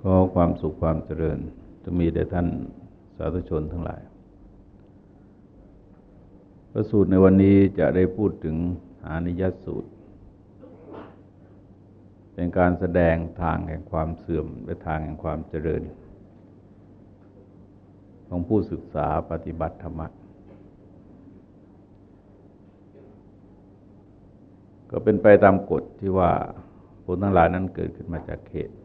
ขอความสุขความเจริญจะมีแด่ท่านสาธุชนทั้งหลาย พระสูตรในวันนี้จะได้พูดถึงอานิยสูตร เป็นการแสดงทางแห่งความเสื่อมและทางแห่งความเจริญ ของผู้ศึกษาปฏิบัติธรรมก็เป็นไปตามกฎที่ว่าผลทั้งหลายนั้นเกิดขึ้นมาจากเหตุ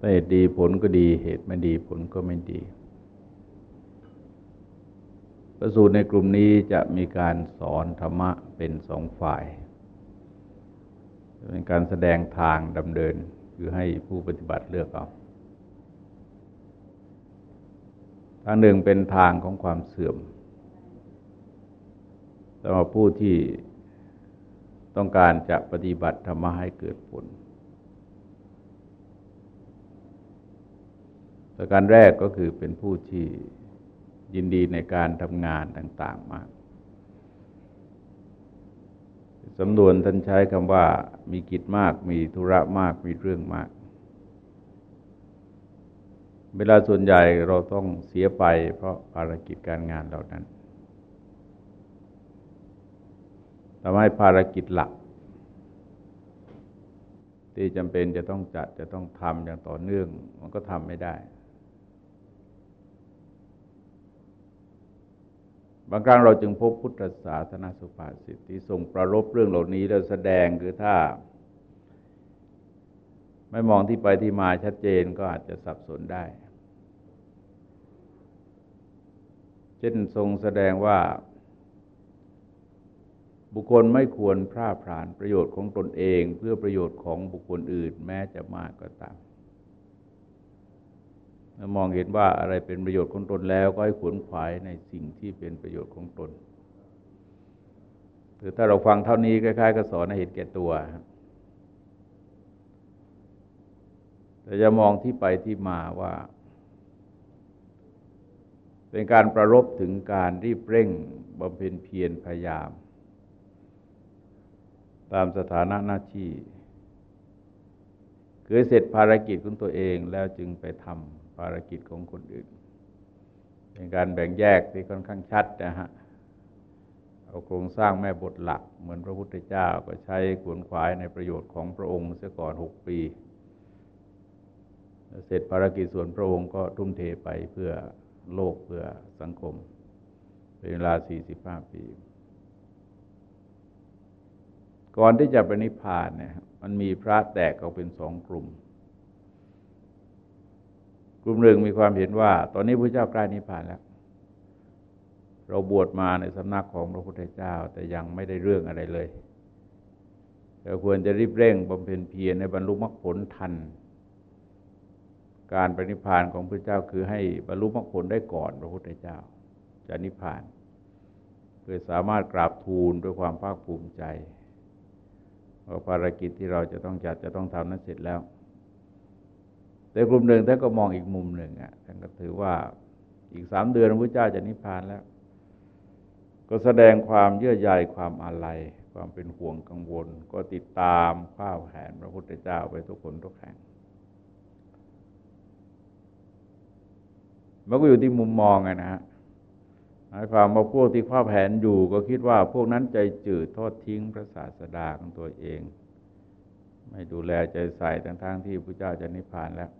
เหตุดีผลก็ดี เหตุไม่ดีผลก็ไม่ดี ประสูตรในกลุ่มนี้จะมีการสอนธรรมะเป็นสองฝ่าย เป็นการแสดงทางดำเนินคือให้ผู้ปฏิบัติเลือกเอาทางหนึ่งเป็นทางของความเสื่อมสำหรับผู้ที่ต้องการจะปฏิบัติธรรมะให้เกิดผล ประการแรกก็คือเป็นผู้ที่ยินดีในการทำงานต่าง ๆ มากสำนวนท่านใช้คำว่ามีกิจมาก มีธุระมาก มีเรื่องมาก เวลาส่วนใหญ่เราต้องเสียไปเพราะภารกิจการงานเหล่านั้นทำให้ภารกิจหลัก ที่จำเป็นจะต้องจัดจะต้องทำอย่างต่อเนื่อง มันก็ทำไม่ได้ บางครั้งเราจึงพบพุทธศาสนาสุภาษิตที่ทรงประรบเรื่องเหล่านี้แล้วแสดงคือถ้า ไม่มองที่ไปที่มาชัดเจนก็อาจจะสับสนได้ เช่นทรงแสดงว่า บุคคลไม่ควรพร่าพรานประโยชน์ของตนเอง เพื่อประโยชน์ของบุคคลอื่นแม้จะมากก็ตาม มองเห็นว่าอะไรเป็นประโยชน์ของตนแล้วก็ให้ขวนขวายในสิ่งที่เป็นประโยชน์ของตนคือถ้าเราฟังเท่านี้คล้ายๆก็สอนให้เห็นแก่ตัวแต่จะมองที่ไปที่มาว่า เป็นการประรบถึงการรีบเร่งบำเพ็ญเพียรพยายาม ตามสถานะหน้าที่คือเสร็จภารกิจของตัวเองแล้วจึงไปทำ ภารกิจของคนอื่น เป็นการแบ่งแยกที่ค่อนข้างชัดนะฮะเอาโครงสร้างแม่บทหลัก เหมือนพระพุทธเจ้าก็ใช้ขวนขวายในประโยชน์ของพระองค์เสียก่อนหกปี เสร็จภารกิจส่วนพระองค์ก็ทุ่มเทไปเพื่อโลกเพื่อสังคม เป็นเวลาสี่สิบห้าปี ก่อนที่จะไปณิพพานเนี่ยมันมีพระแตกออกเป็นสองกลุ่ม กลุ่มหนึ่งมีความเห็นว่า ตอนนี้พระเจ้าใกล้นิพพานแล้ว เราบวชมาในสำนักของพระพุทธเจ้า แต่ยังไม่ได้เรื่องอะไรเลยเราควรจะรีบเร่งบำเพ็ญเพียรในบรรลุมรรคผลทัน การปฏิพานของพระเจ้าคือให้บรรลุมรรคผลได้ก่อนพระพุทธเจ้าจะนิพพานเพื่อสามารถกราบทูลด้วยความภาคภูมิใจว่าภารกิจที่เราจะต้องจัดจะต้องทำนั้นเสร็จแล้ว แต่กลุ่มหนึ่งท่านก็มองอีกมุมหนึ่งอะท่านก็ถือว่าอีกสามเดือนพระเจ้าจะนิพพานแล้ว ก็แสดงความเยื่อใยความอาลัยความเป็นห่วงกังวล ก็ติดตามข้าวแผนพระพุทธเจ้าไปทุกคนทุกแห่งมันก็อยู่ที่มุมมองไงนะฮะหมายความว่าพวกที่ข้าแผนอยู่ก็คิดว่าพวกนั้นใจจืดทอดทิ้งพระศาสดาของตัวเอง ไม่ดูแลใจใส่ทั้งๆที่พระเจ้าจะนิพพานแล้ว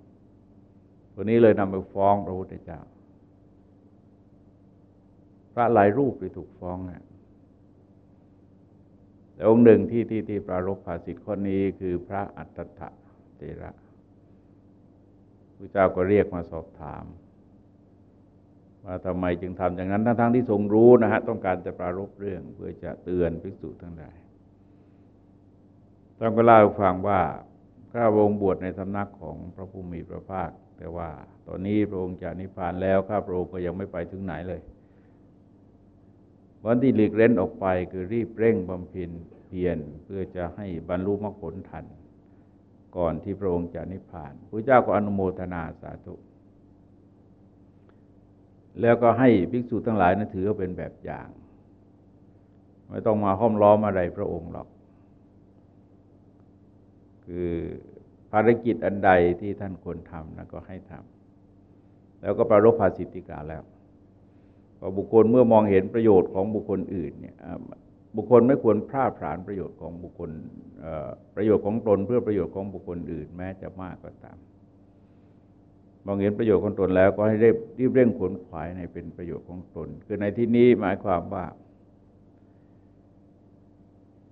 คนนี้เลยนำไปฟ้องพระพุทธเจ้า พระหลายรูปไปถูกฟ้องอะแต่องค์หนึ่งที่ที่ที่ปรารบภาสิทธิ์คนนี้คือพระอัตถะเตระพระเจ้าก็เรียกมาสอบถาม ว่าทำไมจึงทำอย่างนั้น ทั้งๆที่ทรงรู้นะฮะ ต้องการจะปรารบเรื่อง เพื่อจะเตือนภิกษุทั้งหลายต้องก็เล่าฟังว่าข้าวงบวชในสำนักของพระผู้มีพระภาค แต่ว่าตอนนี้พระองค์จะนิพพานแล้วข้าพระองค์ก็ยังไม่ไปถึงไหนเลย วันที่หลีกเล่นออกไปคือรีบเร่งบำเพ็ญเพียรเพื่อจะให้บรรลุมรรคผลทัน ก่อนที่พระองค์จะนิพพานพระเจ้าก็อนุโมทนาสาธุ แล้วก็ให้ภิกษุทั้งหลายนั้นถือเป็นแบบอย่าง ไม่ต้องมาห้อมล้อมอะไรพระองค์หรอก คือ ภารกิจอันใดที่ท่านควรทำนะก็ให้ทำแล้วก็ประรบภาสิทธิกาแล้วพอบุคคลเมื่อมองเห็นประโยชน์ของบุคคลอื่นเนี่ยบุคคลไม่ควรพลาดผลาญประโยชน์ของบุคคลประโยชน์ของตนเพื่อประโยชน์ของบุคคลอื่น แม้จะมากก็ตาม มองเห็นประโยชน์ของตนแล้วก็ให้รีบรีบเร่งขนขวายในเป็นประโยชน์ของตน คือในที่นี้หมายความว่า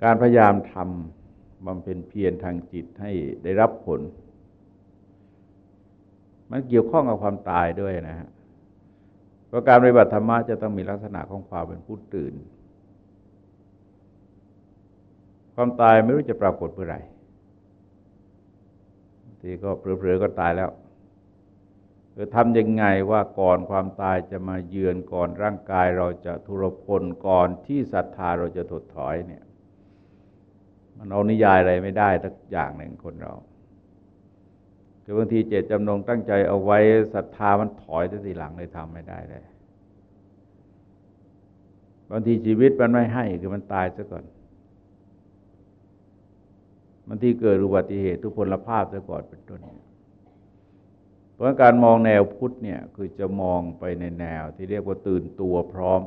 การพยายามทำ บำเพ็ญเพียรทางจิตให้ได้รับผล มันเกี่ยวข้องกับความตายด้วยนะฮะเพราะการปฏิบัติธรรมะจะต้องมีลักษณะของความเป็นผู้ตื่น ความตายไม่รู้จะปรากฏเมื่อไหร่ทีก็เผลอๆก็ตายแล้วคือทำยังไงว่าก่อนความตายจะมาเยือนก่อนร่างกายเราจะทุรพลก่อนที่ศรัทธาเราจะถดถอยเนี่ย มันเอานิยายอะไรไม่ได้ทักอย่างหนึ่งคนเรา คือบางทีเจตจำนงตั้งใจเอาไว้ศรัทธามันถอยทีหลังเลยทำไม่ได้เลย บางทีชีวิตมันไม่ให้คือมันตายซะก่อนมันที่เกิดอุบัติเหตุทุกพลภาพซะก่อนเป็นต้นเพราะการมองแนวพุทธเนี่ยคือจะมองไปในแนวที่เรียกว่าตื่นตัวพร้อม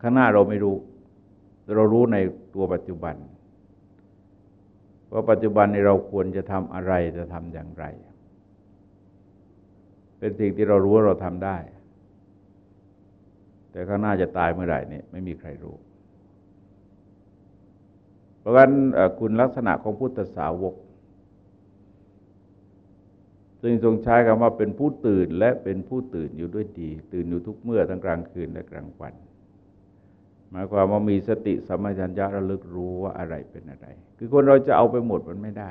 ข้างหน้าเราไม่รู้ เรารู้ในตัวปัจจุบัน ว่าปัจจุบันในเราควรจะทำอะไรจะทำอย่างไร เป็นสิ่งที่เรารู้ว่าเราทำได้ แต่ข้างหน้าจะตายเมื่อไหร่นี่ไม่มีใครรู้ เพราะฉะนั้นคุณลักษณะของพุทธสาวกซึ่งทรงใช้คำว่าเป็นผู้ตื่นและเป็นผู้ตื่นอยู่ด้วยดี ตื่นอยู่ทุกเมื่อทั้งกลางคืนและกลางวัน หมายความว่ามีสติสัมปชัญญะระลึกรู้ว่าอะไรเป็นอะไร คือคนเราจะเอาไปหมดมันไม่ได้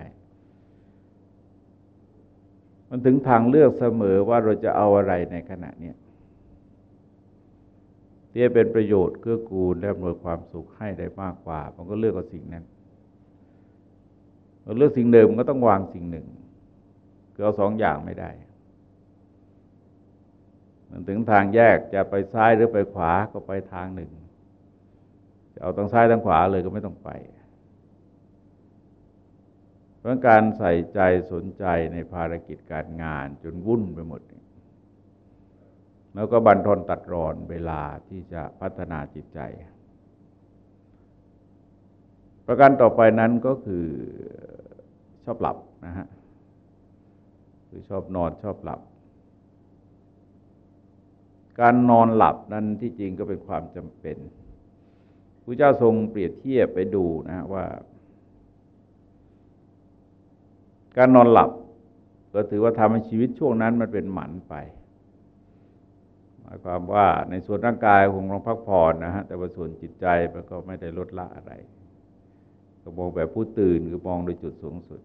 มันถึงทางเลือกเสมอว่าเราจะเอาอะไรในขณะนี้ที่จะเป็นประโยชน์เกื้อกูลและอำนวยความสุขให้ได้มากกว่า มันก็เลือกเอาสิ่งนั้นเลือกสิ่งเดิมก็ต้องวางสิ่งหนึ่งคือเอาสองอย่างไม่ได้ มันถึงทางแยกจะไปซ้ายหรือไปขวาก็ไปทางหนึ่ง จะเอาทางซ้ายทางขวาเลยก็ไม่ต้องไป เพราะการใส่ใจสนใจในภารกิจการงานจนวุ่นไปหมด แล้วก็บันทนตัดรอนเวลาที่จะพัฒนาจิตใจ ประการต่อไปนั้นก็คือชอบหลับนะฮะคือชอบนอนชอบหลับ การนอนหลับนั้นที่จริงก็เป็นความจำเป็น พระเจ้าทรงเปรียบเทียบไปดูนะว่า การนอนหลับ ก็ถือว่าทำให้ชีวิตช่วงนั้นมันเป็นหมันไปหมายความว่าในส่วนร่างกายคงลองพักผ่อนนะฮะแต่ว่าส่วนจิตใจมันก็ไม่ได้ลดละอะไรก็มองแบบผู้ตื่นคือมองโดยจุดสูงสุด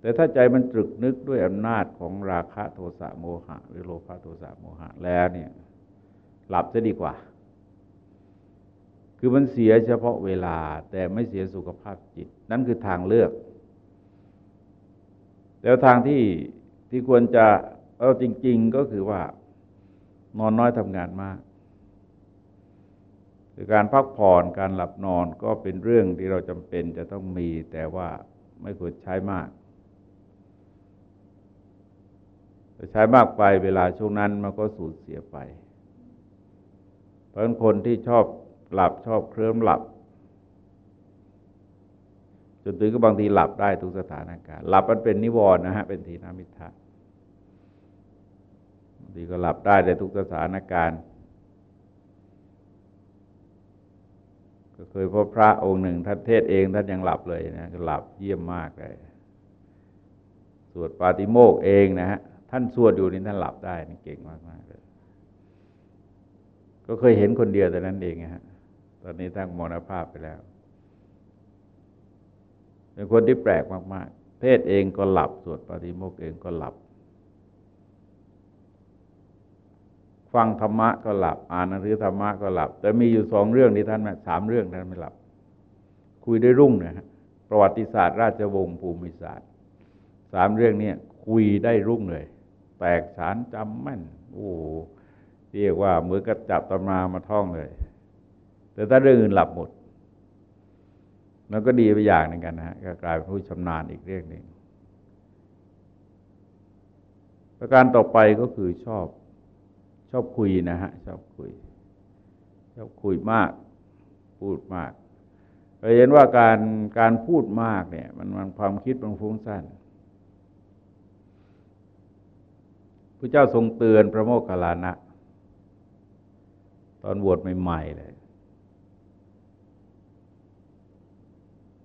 แต่ถ้าใจมันตรึกนึกด้วยอำนาจของราคะโทสะโมหะ หรือโลภะโทสะโมหะแล้วเนี่ย หลับจะดีกว่า คือมันเสียเฉพาะเวลา แต่ไม่เสียสุขภาพจิต นั่นคือทางเลือก แล้วทางที่ที่ควรจะเอาจริง ๆก็คือว่านอนน้อยทำงานมากคือการพักผ่อนการหลับนอนก็เป็นเรื่องที่เราจำเป็นจะต้องมี แต่ว่าไม่ควรใช้มากใช้มากไปเวลาช่วงนั้นมันก็สูญเสียไป เพราะคนที่ชอบ หลับชอบเคลิ้มหลับจนถึงก็บางทีหลับได้ทุกสถานการณ์หลับมันเป็นนิวรณ์นะฮะเป็นทีนามิทะทีก็หลับได้ในทุกสถานการณ์ก็เคยพบพระองค์หนึ่งท่านเทศเองท่านยังหลับเลยนะหลับเยี่ยมมากเลยสวดปาติโมกเองนะฮะท่านสวดอยู่นี่ท่านหลับได้นี่เก่งมากมากเลย ก็เคยเห็นคนเดียวแต่นั้นเองฮะ อนนี้ท่านมรณภาพไปแล้วเป็นคนที่แปลกมากๆเทศเองก็หลับสวดปาติโมกเองก็หลับ ฟังธรรมะก็หลับ อ่านหนังสือธรรมะก็หลับ แต่มีอยู่สองเรื่องที่ท่านสามเรื่องท่านไม่หลับ คุยได้รุ่งนะฮะประวัติศาสตร์ ราชวงศ์ภูมิศาสตร์สามเรื่องนี้คุยได้รุ่งเลย แตกฉานจำแม่น โอ้เรียกว่าเหมือนกับจับตำรามาท่องเลย แต่ถ้าเรื่องอื่นหลับหมดมันก็ดีไปอย่างหนึ่งกันนะฮะก็กลายเป็นผู้ชำนาญอีกเรื่องหนึ่งประการต่อไปก็คือชอบชอบคุยนะฮะชอบคุย ชอบคุยมาก พูดมากเราเห็นว่าการการพูดมากเนี่ย มันมันความคิดมันฟุ้งซ่านพระเจ้าทรงเตือนพระโมคคัลลานะ ตอนบวชใหม่ๆเลย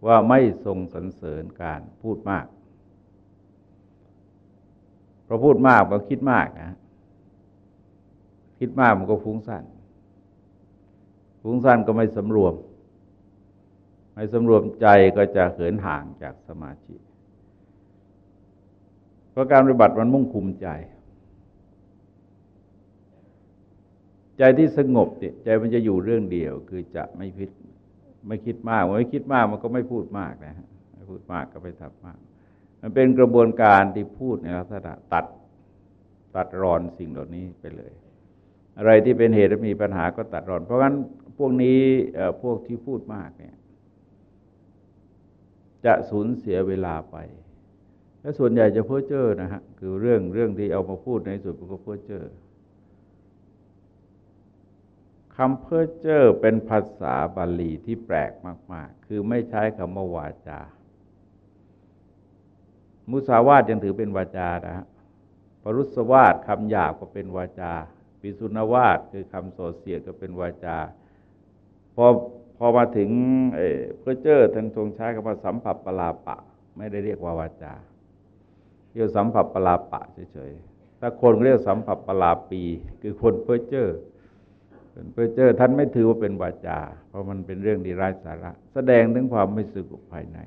ว่าไม่ทรงสรรเสริญการพูดมาก เพราะพูดมากก็คิดมากนะ คิดมากมันก็ฟุ้งซ่าน ฟุ้งซ่านก็ไม่สำรวม ไม่สำรวมใจก็จะเขินห่างจากสมาธิเพราะการปฏิบัติมันมุ่งคุมใจ ใจที่สงบเนี่ยใจมันจะอยู่เรื่องเดียวคือจะไม่พิด ไม่คิดมากไม่คิดมากมันก็ไม่พูดมากนะฮะไม่พูดมากก็ไม่ทำมาก มันเป็นกระบวนการที่พูดในลักษณะตัดตัดรอนสิ่งเหล่านี้ไปเลย อะไรที่เป็นเหตุมีปัญหาก็ตัดรอน เพราะงั้นพวกนี้พวกที่พูดมากเนี่ย จะสูญเสียเวลาไป และส่วนใหญ่จะเพ้อเจ้อนะฮะคือเรื่องเรื่องที่เอามาพูดในสุดมันก็เพ้อเจ้อ คำเพ้อเจ้อเป็นภาษาบาลีที่แปลกมาก ๆ คือไม่ใช้คำว่าวาจา มุสาวาทยังถือเป็นวาจานะฮะปรุสวาทคำหยาบก็เป็นวาจา ปิสุนวาทคือคำโสเสียก็เป็นวาจา พอพอมาถึงเพ้อเจอท่านทรงใช้คำว่าสัมผัสปลาปะ ไม่ได้เรียกว่าวาจา เรียกสัมผัสปลาปะเฉยๆ ถ้าคนเรียกสัมผัสปลาปี คือคนเพ้อเจอ เป็นเพื่อเจอท่านไม่ถือว่าเป็นวาจา เพราะมันเป็นเรื่องดีร้ายสาระ แสดงถึงความไม่สงบภายใน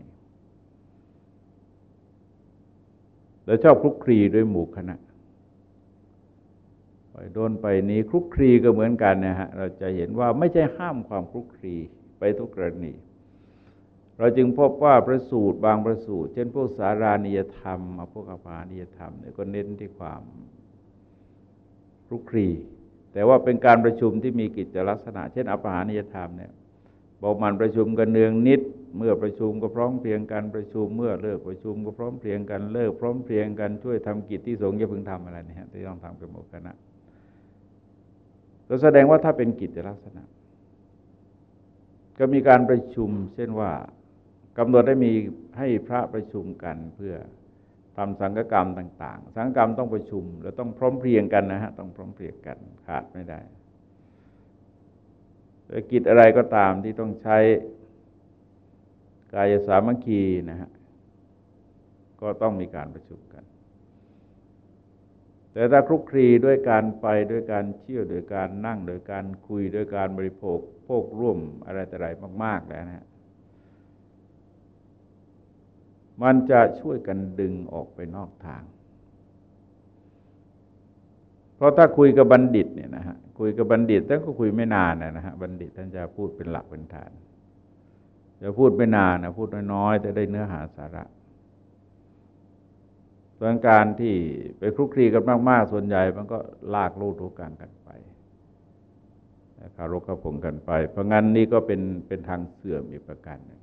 แล้วชอบคลุกคลีด้วยหมู่คณะไปโดนไปนี้คลุกคลีก็เหมือนกันนะฮะ เราจะเห็นว่าไม่ใช่ห้ามความคลุกคลีไปทุกกรณี เราจึงพบว่าประสูตรบางประสูตร เช่นพวกสารานิยธรรมพวกอภานิยธรรมเนี่ยก็เน้นที่ความคลุกคลี แต่ว่าเป็นการประชุมที่มีกิจลักษณะ เช่นอภหานิยธรรมเนี่ยบอกมันประชุมกันเนืองนิด เมื่อประชุมก็พร้อมเพรียงกันประชุม เมื่อเลิกประชุมก็พร้อมเพรียงกันเลิก พร้อมเพรียงกันช่วยทำกิจที่สงฆ์จะพึงทำอะไรเนี่ยที่ต้องทำเป็นหมู่คณะก็แสดงว่าถ้าเป็นกิจลักษณะ ก็มีการประชุม เช่นว่ากำหนดได้มีให้พระประชุมกันเพื่อ ทำสังฆกรรมต่าง ๆ สังฆกรรมต้องประชุม แล้วต้องพร้อมเพรียงกันนะฮะต้องพร้อมเพรียงกันขาดไม่ได้กิจอะไรก็ตามที่ต้องใช้กายสามัคคีนะฮะก็ต้องมีการประชุมกัน แต่ถ้าคลุกคลีด้วยการไปด้วยการเชี่ยวโดยการนั่งโดยการคุยด้วยการบริโภคโภคร่วมอะไรแต่ไรมาก ๆ แล้วนะฮะ มันจะช่วยกันดึงออกไปนอกทาง เพราะถ้าคุยกับบัณฑิตเนี่ยนะฮะคุยกับบัณฑิตท่านก็คุยไม่นานนะฮะบัณฑิตท่านจะพูดเป็นหลักเป็นฐานจะพูดไม่นานนะพูดน้อยๆแต่ได้เนื้อหาสาระส่วนการที่ไปคลุกคลีกันมาก ๆ ส่วนใหญ่มันก็ลากลูกทุกการกันไปคารกกระพงกันไป เพราะงั้นนี่ก็เป็นเป็นทางเสื่อมอีกประการหนึ่ง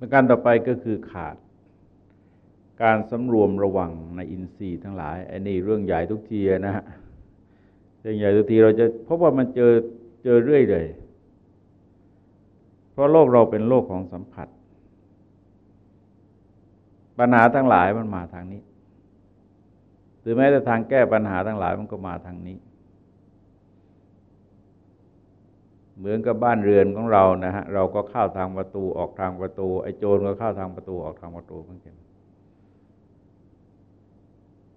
ประการต่อไปก็คือขาด การสำรวมระวังในอินทรีย์ทั้งหลายไอ้นี่เรื่องใหญ่ทุกทีนะฮะเรื่องใหญ่ทุกทีเราจะพบว่ามันเจอเจอเรื่อยเลย เพราะโลกเราเป็นโลกของสัมผัส ปัญหาทั้งหลายมันมาทางนี้ หรือแม้แต่ทางแก้ปัญหาทั้งหลายมันก็มาทางนี้ เหมือนกับบ้านเรือนของเรานะฮะเราก็เข้าทางประตูออกทางประตูไอ้โจรก็เข้าทางประตูออกทางประตูเหมือนกัน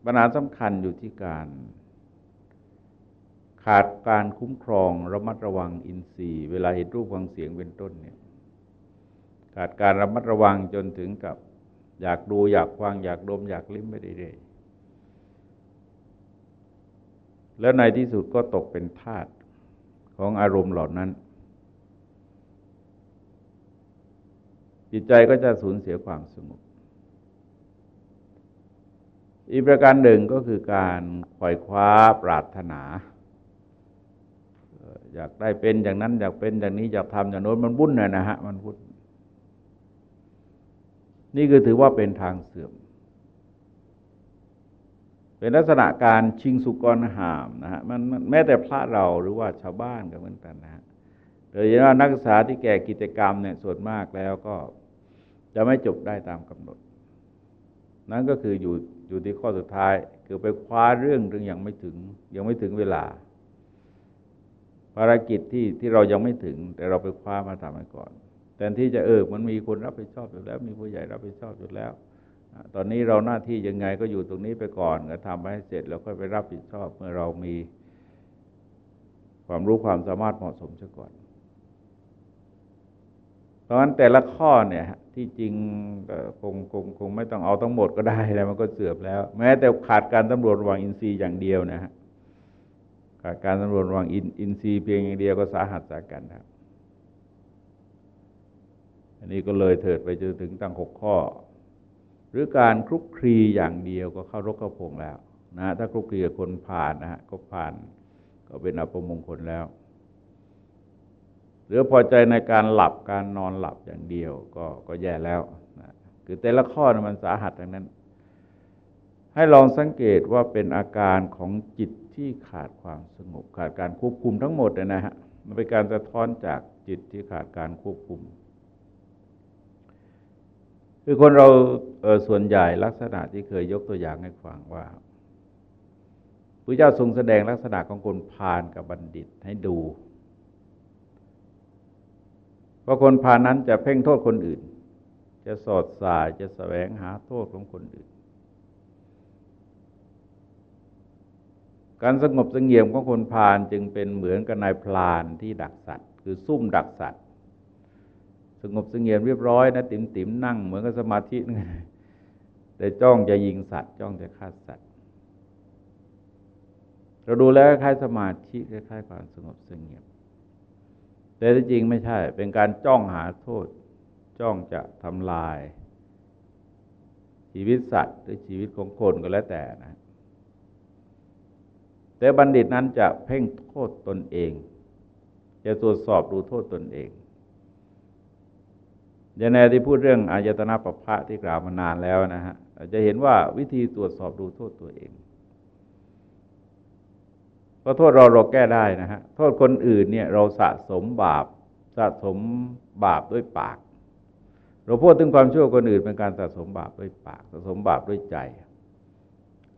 ปัญหาสำคัญอยู่ที่การขาดการคุ้มครองระมัดระวังอินทรีย์ เวลาเห็นรูปฟังเสียงเป็นต้นเนี่ยขาดการระมัดระวังจนถึงกับ อยากดูอยากฟังอยากดมอยากลิ้มไม่ได้เลยแล้วในที่สุดก็ตกเป็นทาส ของอารมณ์เหล่านั้น จิตใจก็จะสูญเสียความสงบอีกประการหนึ่งก็คือการขวอยคว้าปรารถนา อยากได้เป็นอย่างนั้น อยากเป็นอย่างนี้อยากทำอย่างโน้นมันวุ่นนะนะฮะมันวุ่นนี่คือถือว่าเป็นทางเสื่อม เป็นลักษณะการชิงสุกรหามนะฮะมันแม้แต่พระเราหรือว่าชาวบ้านก็เหมือนกันนะฮะโดยเฉพาะนักศึกษาที่แก่กิจกรรมเนี่ยส่วนมากแล้วก็จะไม่จบได้ตามกำหนด นั่นก็คืออยู่อยู่ที่ข้อสุดท้าย คือไปคว้าเรื่องเรื่องยังไม่ถึง ยังไม่ถึงเวลา ภารกิจที่ที่เรายังไม่ถึง แต่เราไปคว้ามาทำให้ก่อนแทนที่จะเออมันมีคนรับผิดชอบอยู่แล้ว มีผู้ใหญ่รับผิดชอบอยู่แล้ว ตอนนี้เราหน้าที่ยังไงก็อยู่ตรงนี้ไปก่อนก็ทำให้เสร็จแล้วค่อยไปรับผิดชอบเมื่อเรามีความรู้ความสามารถเหมาะสมซะก่อน เพราะฉะนั้นแต่ละข้อเนี่ยที่จริงคงคงคงไม่ต้องเอาทั้งหมดก็ได้แล้วมันก็เสื่อมแล้ว แม้แต่ขาดการตำรวจระวังอินทรีย์อย่างเดียวนะฮะขาดการตำรวจระวังอินอินทรีย์เพียงอย่างเดียวก็สาหัสสากันนะอันนี้ก็เลยเถิดไปจนถึงตั้งหกข้อ หรือการคลุกคลีอย่างเดียวก็เข้ารกเข้าพงแล้วนะถ้าคลุกคลีกับคนผ่านนะฮะก็ผ่านก็เป็นอัปมงคลแล้ว หรือพอใจในการหลับการนอนหลับอย่างเดียวก็ก็แย่แล้วนะคือแต่ละข้อนะมันสาหัสทั้งนั้น ให้ลองสังเกตว่าเป็นอาการของจิตที่ขาดความสงบ ขาดการควบคุมทั้งหมดนะฮะมันเป็นการสะท้อนจากจิตที่ขาดการควบคุม คือคนเราเส่วนใหญ่ลักษณะที่เคยยกตัวอย่างให้ฟังว่าพระเจ้าทรงแสดงลักษณะของคนพาลกับบัณฑิตให้ดูพราะคนพานั้นจะเพ่งโทษคนอื่น จะสอดสายจะแสวงหาโทษของคนอื่น การสงบสงเงียมของคนพาลจึงเป็นเหมือนกับนายพลานที่ดักสัตว์ คือซุ่มดักสัตว์ สงบสงเงียมเรียบร้อยนะติ๋มติ๋มนั่งเหมือนกับสมาธิแต่จ้องจะยิงสัตว์ จ้องจะฆ่าสัตว์ เราดูแล้วคล้ายสมาธิคล้ายความสงบสงเงียมแต่ที่จริงไม่ใช่ เป็นการจ้องหาโทษ จ้องจะทำลาย ชีวิตสัตว์หรือชีวิตของคนก็แล้วแต่นะ แต่บัณฑิตนั้นจะเพ่งโทษตนเอง จะตรวจสอบดูโทษตนเอง ย่างในที่พูดเรื่องอายตนะปภะที่กล่าวมานานแล้วนะฮะจะเห็นว่าวิธีตรวจสอบดูโทษตัวเองเพราะโทษเราเราแก้ได้นะฮะโทษคนอื่นเนี่ยเราสะสมบาปสะสมบาปด้วยปาก เราพูดถึงความชั่วคนอื่นเป็นการสะสมบาปด้วยปาก สะสมบาปด้วยใจ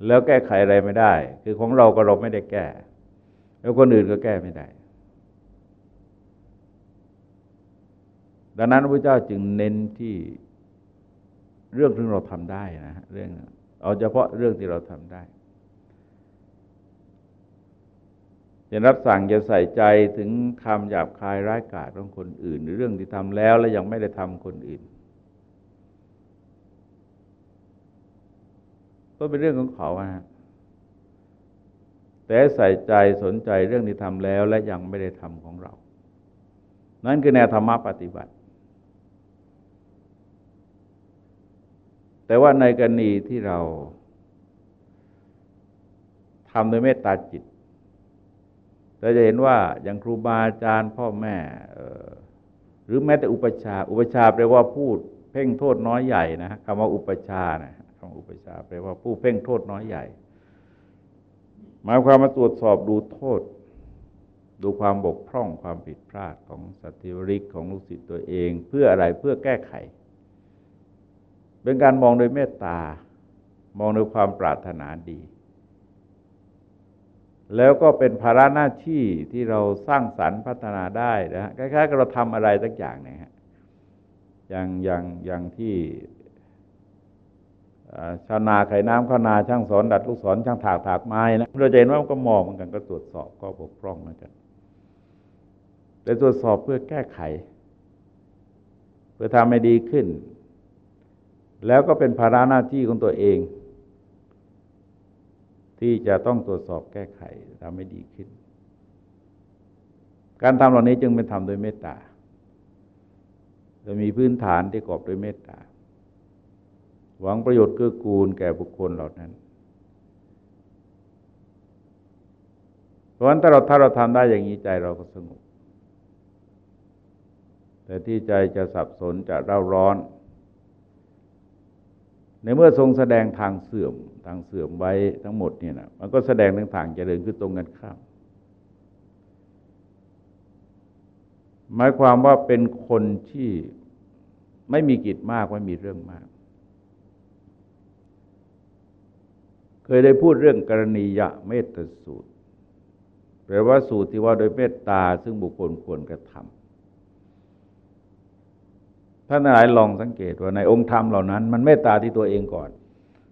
แล้วแก้ไขอะไรไม่ได้ คือของเราก็เราไม่ได้แก้ แล้วคนอื่นก็แก้ไม่ได้ ดังนั้นพระเจ้าจึงเน้นที่เรื่องที่เราทำได้นะฮะเรื่องเอาเฉพาะเรื่องที่เราทำได้จะรับสั่งจะใส่ใจถึงคำหยาบคายร้ายกาจของคนอื่น หรือเรื่องที่ทำแล้วและยังไม่ได้ทำคนอื่น ก็เป็นเรื่องของเขาฮะแต่ใส่ใจสนใจเรื่องที่ทำแล้วและยังไม่ได้ทำของเรา นั่นคือแนวธรรมะปฏิบัติ แต่ว่าในกรณีที่เราทำโดยเมตตาจิตเราจะเห็นว่าอย่างครูบาอาจารย์พ่อแม่หรือแม้แต่อุปชา อุปชาแปลว่าพูดเพ่งโทษน้อยใหญ่นะคำว่าอุปชานะคำอุปชาแปลว่าผู้เพ่งโทษน้อยใหญ่หมายความมาตรวจสอบดูโทษ ดูความบกพร่องความผิดพลาดของสัตว์วริกของลูกศิษย์ตัวเอง เพื่ออะไรเพื่อแก้ไข เป็นการมองโดยเมตตา มองโดยความปรารถนาดี แล้วก็เป็นภาระหน้าที่ที่เราสร้างสรรค์พัฒนาได้นะฮะคล้ายๆกับเราทำอะไรสักอย่างเนี่ยฮะอย่างอย่างอย่างที่ชาวนาไข่น้ำข้านาช่างสอนดัดลูกศรช่างถากถากไม้นะเราจะเห็นว่ามันก็มองเหมือนกันก็ตรวจสอบก็บกพร่องเหมือนกันแต่ตรวจสอบเพื่อแก้ไข เพื่อทำให้ดีขึ้น แล้วก็เป็นภาระหน้าที่ของตัวเอง ที่จะต้องตรวจสอบแก้ไขทำให้ดีขึ้น การทำเหล่านี้จึงเป็นทำโดยเมตตาจะมีพื้นฐานที่กอบด้วยเมตตา หวังประโยชน์เกื้อกูลแก่บุคคลเหล่านั้นเพราะฉะนั้นถ้าเราถ้าเราทำได้อย่างนี้ใจเราก็สงบแต่ที่ใจจะสับสนจะเร่าร้อน ในเมื่อทรงแสดงทางเสื่อมทางเสื่อมไว้ทั้งหมดเนี่ยนะมันก็แสดงถึงทางเจริญคือตรงกันข้าม หมายความว่าเป็นคนที่ไม่มีกิจมากไม่มีเรื่องมาก เคยได้พูดเรื่องกรณียะเมตสูตรแปลว่าสูตรที่ว่าโดยเมตตาซึ่งบุคคลควรกระทำ ท่านหลายลองสังเกตว่าในองค์ธรรมเหล่านั้น มันเมตตาที่ตัวเองก่อน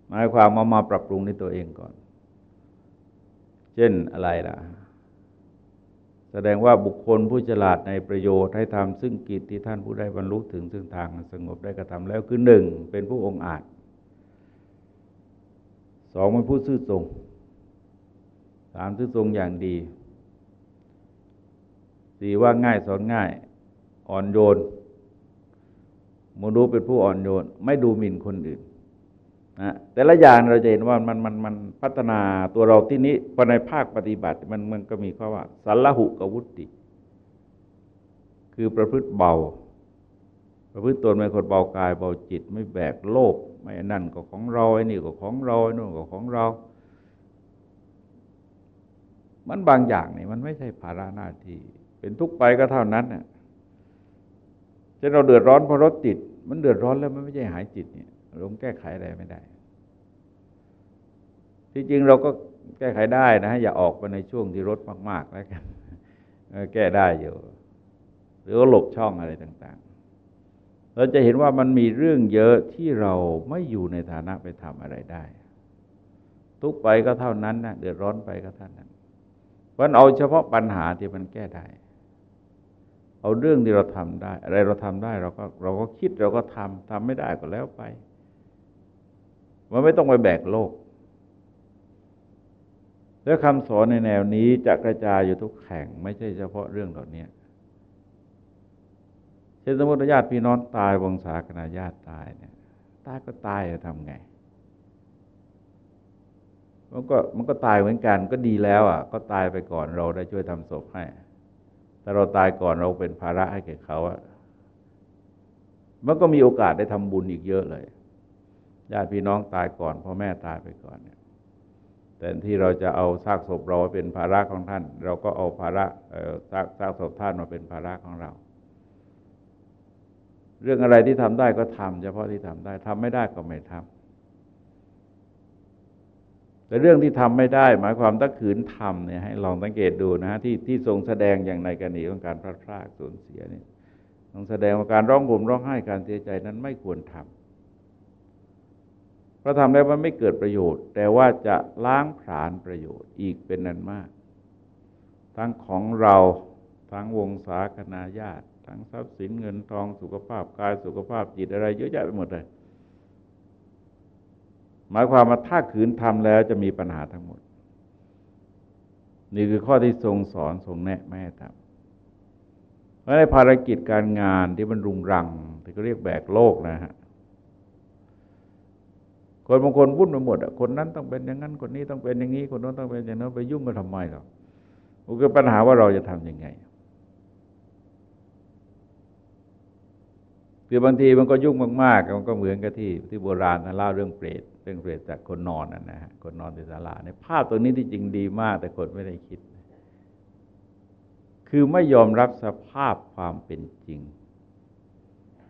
หมายความมามาปรับปรุงในตัวเองก่อน เช่นอะไรล่ะ แสดงว่าบุคคลผู้ฉลาดในประโยชน์ให้ทำซึ่งกิจที่ท่านผู้ได้บรรลุถึงซึ่งทางสงบได้กระทำแล้วคือหนึ่งเป็นผู้องอาจสองเป็นผู้ซื่อตรงสามซื่อตรงอย่างดีสี่ว่าง่ายสอนง่าย อ่อนโยน มนุษย์เป็นผู้อ่อนโยน ไม่ดูหมิ่นคนอื่นนะแต่ละอย่างเราจะเห็นว่ามันมันมันพัฒนาตัวเราที่นี้พอในภาคปฏิบัติมันมันก็มีข้อว่าสัลหุกวุติคือประพฤติเบา ประพฤติตนไม่คนเบากายเบาจิต ไม่แบกโลกไม่นั่นก็ของเราไอ้นี่ก็ของเราไอ้นู่นก็ของเรา มันบางอย่างนี่มันไม่ใช่ภาระหน้าที่ เป็นทุกไปก็เท่านั้นน่ะ จะเราเดือดร้อนเพราะรถติด มันเดือดร้อนแล้วมันไม่ใช่หายจิตเนี่ยลงแก้ไขอะไรไม่ได้ ที่จริงเราก็แก้ไขได้นะ อย่าออกไปในช่วงที่รถมาก ๆ แล้วกันแก้ได้อยู่ หรือว่าหลบช่องอะไรต่าง ๆ เราจะเห็นว่ามันมีเรื่องเยอะที่เราไม่อยู่ในฐานะไปทำอะไรได้ ทุกไปก็เท่านั้นนะเดือดร้อนไปก็เท่านั้นเพราะเอาเฉพาะปัญหาที่มันแก้ได้ เอาเรื่องที่เราทำได้ อะไรเราทำได้เราก็เราก็คิดเราก็ทำทำไม่ได้ก็แล้วไป มันไม่ต้องไปแบกโลก แล้วคำสอนในแนวนี้จะกระจายอยู่ทุกแห่ง ไม่ใช่เฉพาะเรื่องเหล่านี้เช่นสมมติญาติพี่น้องตายวงศาคณาญาติตายเนี่ยตายก็ตายจะทำไงมันก็มันก็ตายเหมือนกันก็ดีแล้วอะ ก็ตายไปก่อนเราได้ช่วยทำศพให้ แต่เราตายก่อนเราเป็นภาระให้แก่เขาอะมันก็มีโอกาสได้ทำบุญอีกเยอะเลยญาติพี่น้องตายก่อนพ่อแม่ตายไปก่อนเนี่ยแต่ที่เราจะเอาซากศพเราเป็นภาระของท่าน เราก็เอาภาระซากซากศพท่านมาเป็นภาระของเรา เรื่องอะไรที่ทำได้ก็ทำเฉพาะที่ทำได้ทำไม่ได้ก็ไม่ทำ แต่เรื่องที่ทำไม่ได้ หมายความถ้าขืนทำเนี่ยให้ลองสังเกตดูนะฮะที่ที่ทรงแสดงอย่างในกรณีของการพลาดพลาดสูญเสียเนี่ยทรงแสดงว่าการร้องห่มร้องไห้การเสียใจนั้นไม่ควรทำเพราะทำแล้วมันไม่เกิดประโยชน์ แต่ว่าจะล้างผลาญประโยชน์อีกเป็นนันมาก ทั้งของเราทั้งวงศาคณาญาติ ทั้งทรัพย์สินเงินทองสุขภาพกายสุขภาพจิตอะไรเยอะแยะไปหมดเลย หมายความว่าถ้าขืนทำแล้วจะมีปัญหาทั้งหมด นี่คือข้อที่ทรงสอนทรงแนะแม่ทำเพราะในภารกิจการงานที่มันรุงรังที่เขาเรียกแบกโลกนะฮะคนบางคนวุ่นไปหมดอะคนนั้นต้องเป็นอย่างนั้นคนนี้ต้องเป็นอย่างนี้ คนนั้นต้องเป็นอย่างนั้นไปยุ่งกันทำไมหรอกมันก็ปัญหาว่าเราจะทํำยังไงคือบางทีมันก็ยุ่งมากๆ มันก็เหมือนกับที่ที่โบราณนะเล่าเรื่องเปรต เรื่องเปรตจากคนนอนนะฮะคนนอนในศาลาในภาพตัวนี้ที่จริงดีมาก แต่คนไม่ได้คิด คือไม่ยอมรับสภาพความเป็นจริง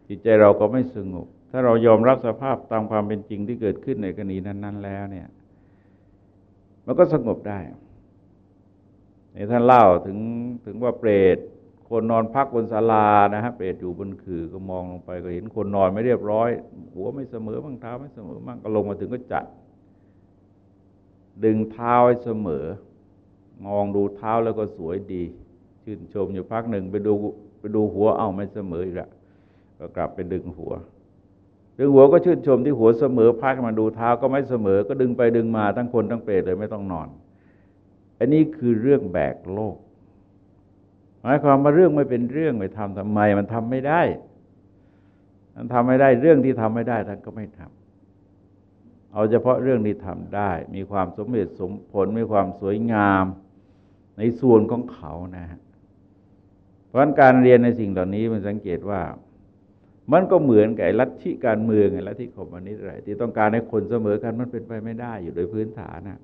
จิตใจเราก็ไม่สงบ ถ้าเรายอมรับสภาพตามความเป็นจริงที่เกิดขึ้นในกรณีนั้น ๆ แล้วเนี่ย มันก็สงบได้ในท่านเล่าถึงถึงว่าเปรต คนนอนพักบนศาลานะฮะเปรตอยู่บนคือก็มองลงไปก็เห็นคนนอนไม่เรียบร้อย หัวไม่เสมอบ้างเท้าไม่เสมอบ้างก็ลงมาถึงก็จัด ดึงเท้าให้เสมอ มองดูเท้าแล้วก็สวยดี ชื่นชมอยู่พักหนึ่งไปดูไปดูหัวเอาไม่เสมออีกละก็กลับไปดึงหัว ดึงหัวก็ชื่นชมที่หัวเสมอพักมาดูเท้าก็ไม่เสมอ ก็ดึงไปดึงมาทั้งคนทั้งเปรตเลยไม่ต้องนอน อันนี้คือเรื่องแบกโลก หมายความว่าเรื่องไม่เป็นเรื่องไม่ทำทำไม มันทำไม่ได้ มันทำไม่ได้เรื่องที่ทำไม่ได้ท่านก็ไม่ทำเอาเฉพาะเรื่องที่ทำได้ มีความสมเหตุสมผลมีความสวยงามในส่วนของเขานะฮะเพราะการเรียนในสิ่งเหล่านี้มันสังเกตว่า มันก็เหมือนกับลัทธิการเมืองไงลัทธิคอมมิวนิสต์อะไรที่ต้องการให้คนเสมอกันมันเป็นไปไม่ได้อยู่โดยพื้นฐานนะ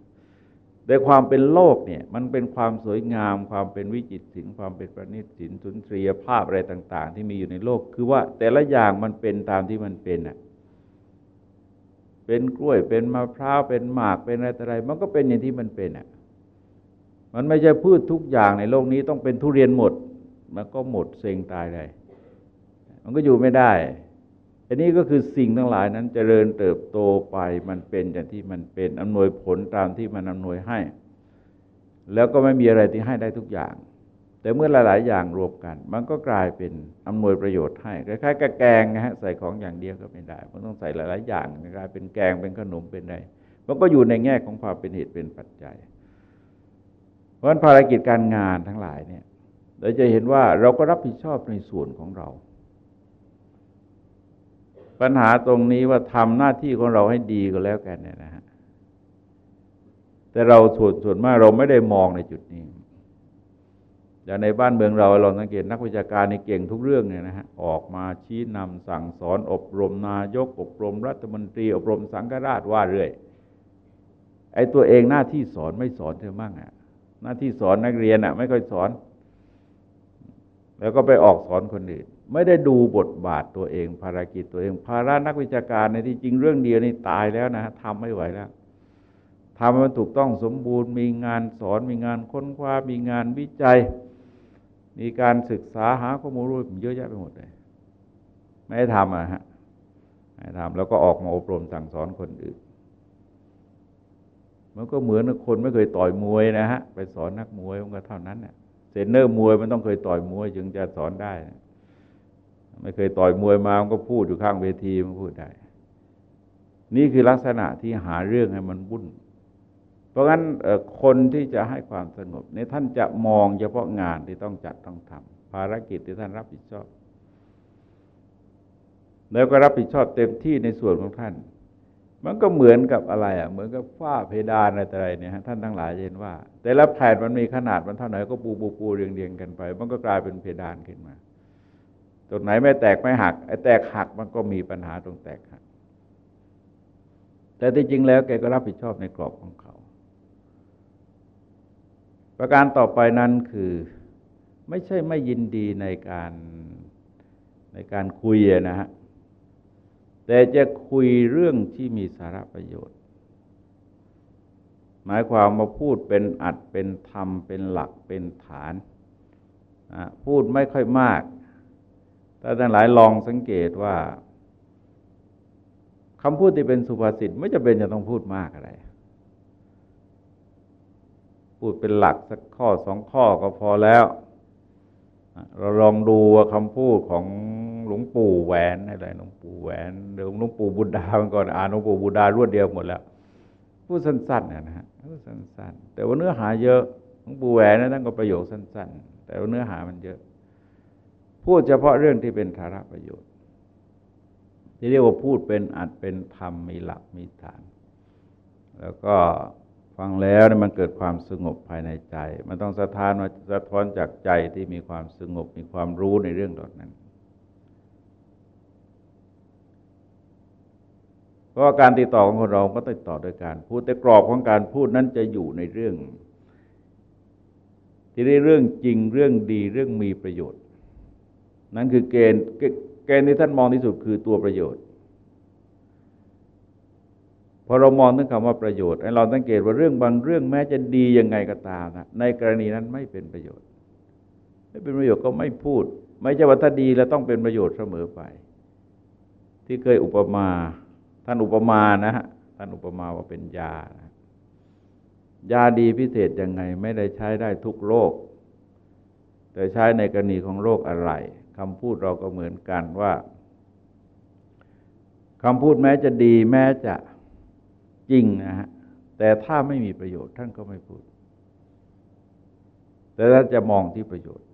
แต่ความเป็นโลกเนี่ยมันเป็นความสวยงาม ความเป็นวิจิตรศิลป์ความเป็นประณีตศิลป์สุนทรียภาพอะไรต่าง ๆ ที่มีอยู่ในโลก คือว่าแต่ละอย่างมันเป็นตามที่มันเป็นอะเป็นกล้วยเป็นมะพร้าวเป็นหมากเป็นอะไรอะไร มันก็เป็นอย่างที่มันเป็นอะมันไม่ใช่พืชทุกอย่างในโลกนี้ต้องเป็นทุเรียนหมด มันก็หมดเซ็งตายเลยมันก็อยู่ไม่ได้ อันนี้ก็คือสิ่งทั้งหลายนั้นจเจริญเติบโตไปมันเป็นอย่างที่มันเป็นอำนวยผลตามที่มันอำนวยให้ แล้วก็ไม่มีอะไรที่ให้ได้ทุกอย่าง แต่เมื่อหลาย ๆ อย่างรวมกัน มันก็กลายเป็นอำนวยประโยชน์ให้คล้ายๆกับแกงนะฮะใส่ของอย่างเดียวก็ไม่ได้ มันต้องใส่หลาย ๆ อย่างกลายเป็นแกงเป็นขนมเป็นอะไรมันก็อยู่ในแง่ของความเป็นเหตุเป็นปัจจัย เพราะฉะนั้นภารกิจการงานทั้งหลายเนี่ยเราจะเห็นว่าเราก็รับผิดชอบในส่วนของเรา ปัญหาตรงนี้ว่าทำหน้าที่ของเราให้ดีก็แล้วกันเนี่ยนะฮะแต่เราส่วนส่วนมากเราไม่ได้มองในจุดนี้อย่างในบ้านเมืองเราเราสังเกตนักวิชาการในเก่งทุกเรื่องเนี่ยนะฮะออกมาชี้นำสั่งสอนอบรมนายก อบรมรัฐมนตรี อบรมสังฆราชว่าเรื่อยไอ้ตัวเองหน้าที่สอนไม่สอนเธอมั่งอะ หน้าที่สอนนักเรียนอะ ไม่ค่อยสอน แล้วก็ไปออกสอนคนอื่น ไม่ได้ดูบทบาทตัวเอง ภารกิจตัวเอง ภาระนักวิชาการในที่จริงเรื่องเดียวนี่ตายแล้วนะทำไม่ไหวแล้วทำมันถูกต้องสมบูรณ์มีงานสอนมีงานค้นคว้ามีงานวิจัย มีการศึกษาหาข้อมูลรู้เยอะแยะไปหมดเลย ไม่ได้ทำอะฮะไม่ทำแล้วก็ออกมาอบรมสั่งสอนคนอื่น มันก็เหมือนคนไม่เคยต่อยมวยนะฮะไปสอนนักมวยมันก็เท่านั้นเนี่ยเซนเนอร์มวยมันต้องเคยต่อยมวยจึงจะสอนได้ ไม่เคยต่อยมวยมามันก็พูดอยู่ข้างเวทีมันพูดได้ นี่คือลักษณะที่หาเรื่องให้มันวุ่น เพราะงั้นคนที่จะให้ความสงบในท่านจะมองเฉพาะงานที่ต้องจัดต้องทำภารกิจที่ท่านรับผิดชอบ แล้วก็รับผิดชอบเต็มที่ในส่วนของท่าน มันก็เหมือนกับอะไรอะ เหมือนกับฝ้าเพดานอะไรเนี่ยท่านทั้งหลายเห็นว่า แต่ละแผ่นมันมีขนาดมันเท่าไหร่ก็ปูปูปูเรียงเรียงกันไป มันก็กลายเป็นเพดานขึ้นมา ตรงไหนไม่แตกไม่หักไอ้แตกหักมันก็มีปัญหาตรงแตกหัก แต่ที่จริงแล้วแกก็รับผิดชอบในกรอบของเขา ประการต่อไปนั้นคือไม่ใช่ไม่ยินดีในการในการคุยนะฮะแต่จะคุยเรื่องที่มีสาระประโยชน์ หมายความมาพูดเป็นอัดเป็นธรรมเป็นหลักเป็นฐาน พูดไม่ค่อยมาก ถ้าท่านหลายลองสังเกตว่าคำพูดที่เป็นสุภาษิตไม่จะเป็นจะต้องพูดมากอะไร พูดเป็นหลักสักข้อสองข้อก็พอแล้ว เราลองดูว่าคำพูดของหลวงปู่แหวนอะไรหลวงปู่แหวนหรือหลวงปู่บุดามื่อก่อนอ่านหลวงปู่บุดารวดเดียวหมดแล้วพูดสั้นๆนะฮะพูดสั้นๆ แต่ว่าเนื้อหาเยอะหลวงปู่แหวนนั่นก็ประโยคสั้น ๆ แต่ว่าเนื้อหามันเยอะ พูดเฉพาะเรื่องที่เป็นสาระประโยชน์ ที่เรียกว่าพูดเป็นอัดเป็นธรรมมีหลักมีฐาน แล้วก็ฟังแล้วมันเกิดความสงบภายในใจ มันต้องสะท้านมาสะท้อนจากใจที่มีความสงบมีความรู้ในเรื่องเหล่านั้น เพราะการติดต่อของคนเราก็ติดต่อโดยการพูดแต่กรอบของการพูดนั้นจะอยู่ในเรื่อง ที่ได้เรื่องจริงเรื่องดีเรื่องมีประโยชน์ นั่นคือเกณฑ์เกณฑ์ที่ท่านมองที่สุดคือตัวประโยชน์พอเรามองถึงคำว่าประโยชน์เราสังเกตว่าเรื่องบางเรื่องแม้จะดียังไงก็ตามนะในกรณีนั้นไม่เป็นประโยชน์ ไม่เป็นประโยชน์ก็ไม่พูด ไม่ใช่ว่าถ้าดีแล้วต้องเป็นประโยชน์เสมอไป ที่เคยอุปมาท่านอุปมานะฮะท่านอุปมาว่าเป็นยายาดีพิเศษยังไง ไม่ได้ใช้ได้ทุกโรคแต่ใช้ในกรณีของโรคอะไร คำพูดเราก็เหมือนกันว่าคำพูดแม้จะดีแม้จะจริงนะฮะแต่ถ้าไม่มีประโยชน์ท่านก็ไม่พูด แต่ถ้าจะมองที่ประโยชน์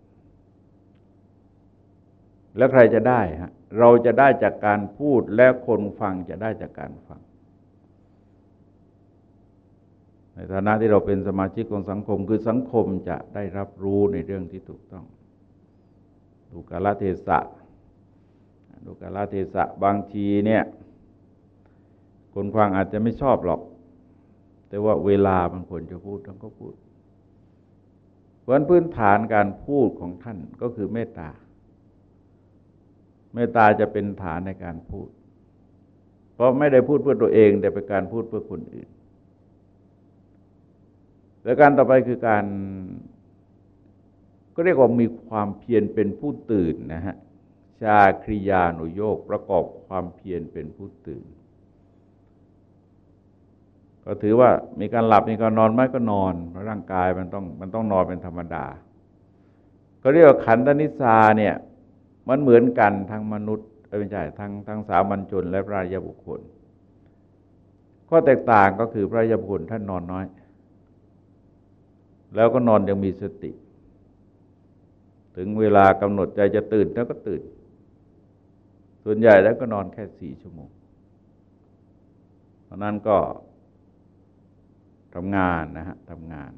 แล้วใครจะได้ฮะเราจะได้จากการพูดและคนฟังจะได้จากการฟัง ในฐานะที่เราเป็นสมาชิกของสังคมคือสังคมจะได้รับรู้ในเรื่องที่ถูกต้อง ดูกาลเทศะดูกาลเทศะบางทีเนี่ย คนฟังอาจจะไม่ชอบหรอก แต่ว่าเวลาบางคนจะพูดต้องก็พูดเพราะพื้นฐานการพูดของท่านก็คือเมตตา เมตตาจะเป็นฐานในการพูด เพราะไม่ได้พูดเพื่อตัวเอง แต่เป็นการพูดเพื่อคนอื่น แล้วการต่อไปคือการ ก็เรียกว่ามีความเพียรเป็นผู้ตื่นนะฮะชาคริยานุโยกประกอบความเพียรเป็นผู้ตื่น ก็ถือว่ามีการหลับมีการนอนไหมก็นอนเพราะร่างกายมันต้องมันต้องนอนเป็นธรรมดา ก็เรียกว่าขันธนิสาเนี่ย มันเหมือนกันทั้งมนุษย์ไม่ใช่ทั้งทั้งสามัญชนและพระยาบุคคล ข้อแตกต่างก็คือพระยาบุคคลท่านนอนน้อย แล้วก็นอนยังมีสติ ถึงเวลากำหนดใจจะตื่นแล้วก็ตื่น ส่วนใหญ่แล้วก็นอนแค่สี่ชั่วโมงเพราะนั้นก็ทำงานนะฮะทำงาน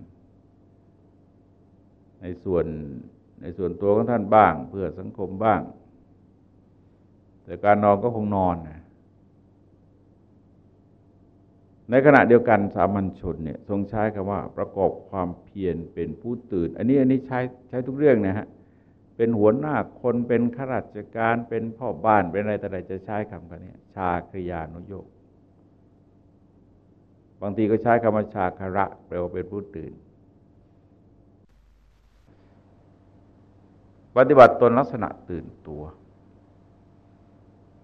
ในส่วนในส่วนตัวของท่านบ้าง เพื่อสังคมบ้าง แต่การนอนก็คงนอนนะในขณะเดียวกันสามัญชนเนี่ยทรงใช้คำว่าประกอบความเพียรเป็นผู้ตื่น อันนี้อันนี้ใช้ใช้ทุกเรื่องนะฮะ เป็นหัวหน้าคนเป็นข้าราชการเป็นพ่อบ้านเป็นอะไรแต่ใดจะใช้คำกันนี้ชาคริยานุโยกบางทีก็ใช้คำว่าชาคาระแปลว่าเป็นผู้ตื่น ปฏิบัติตนลักษณะตื่นตัว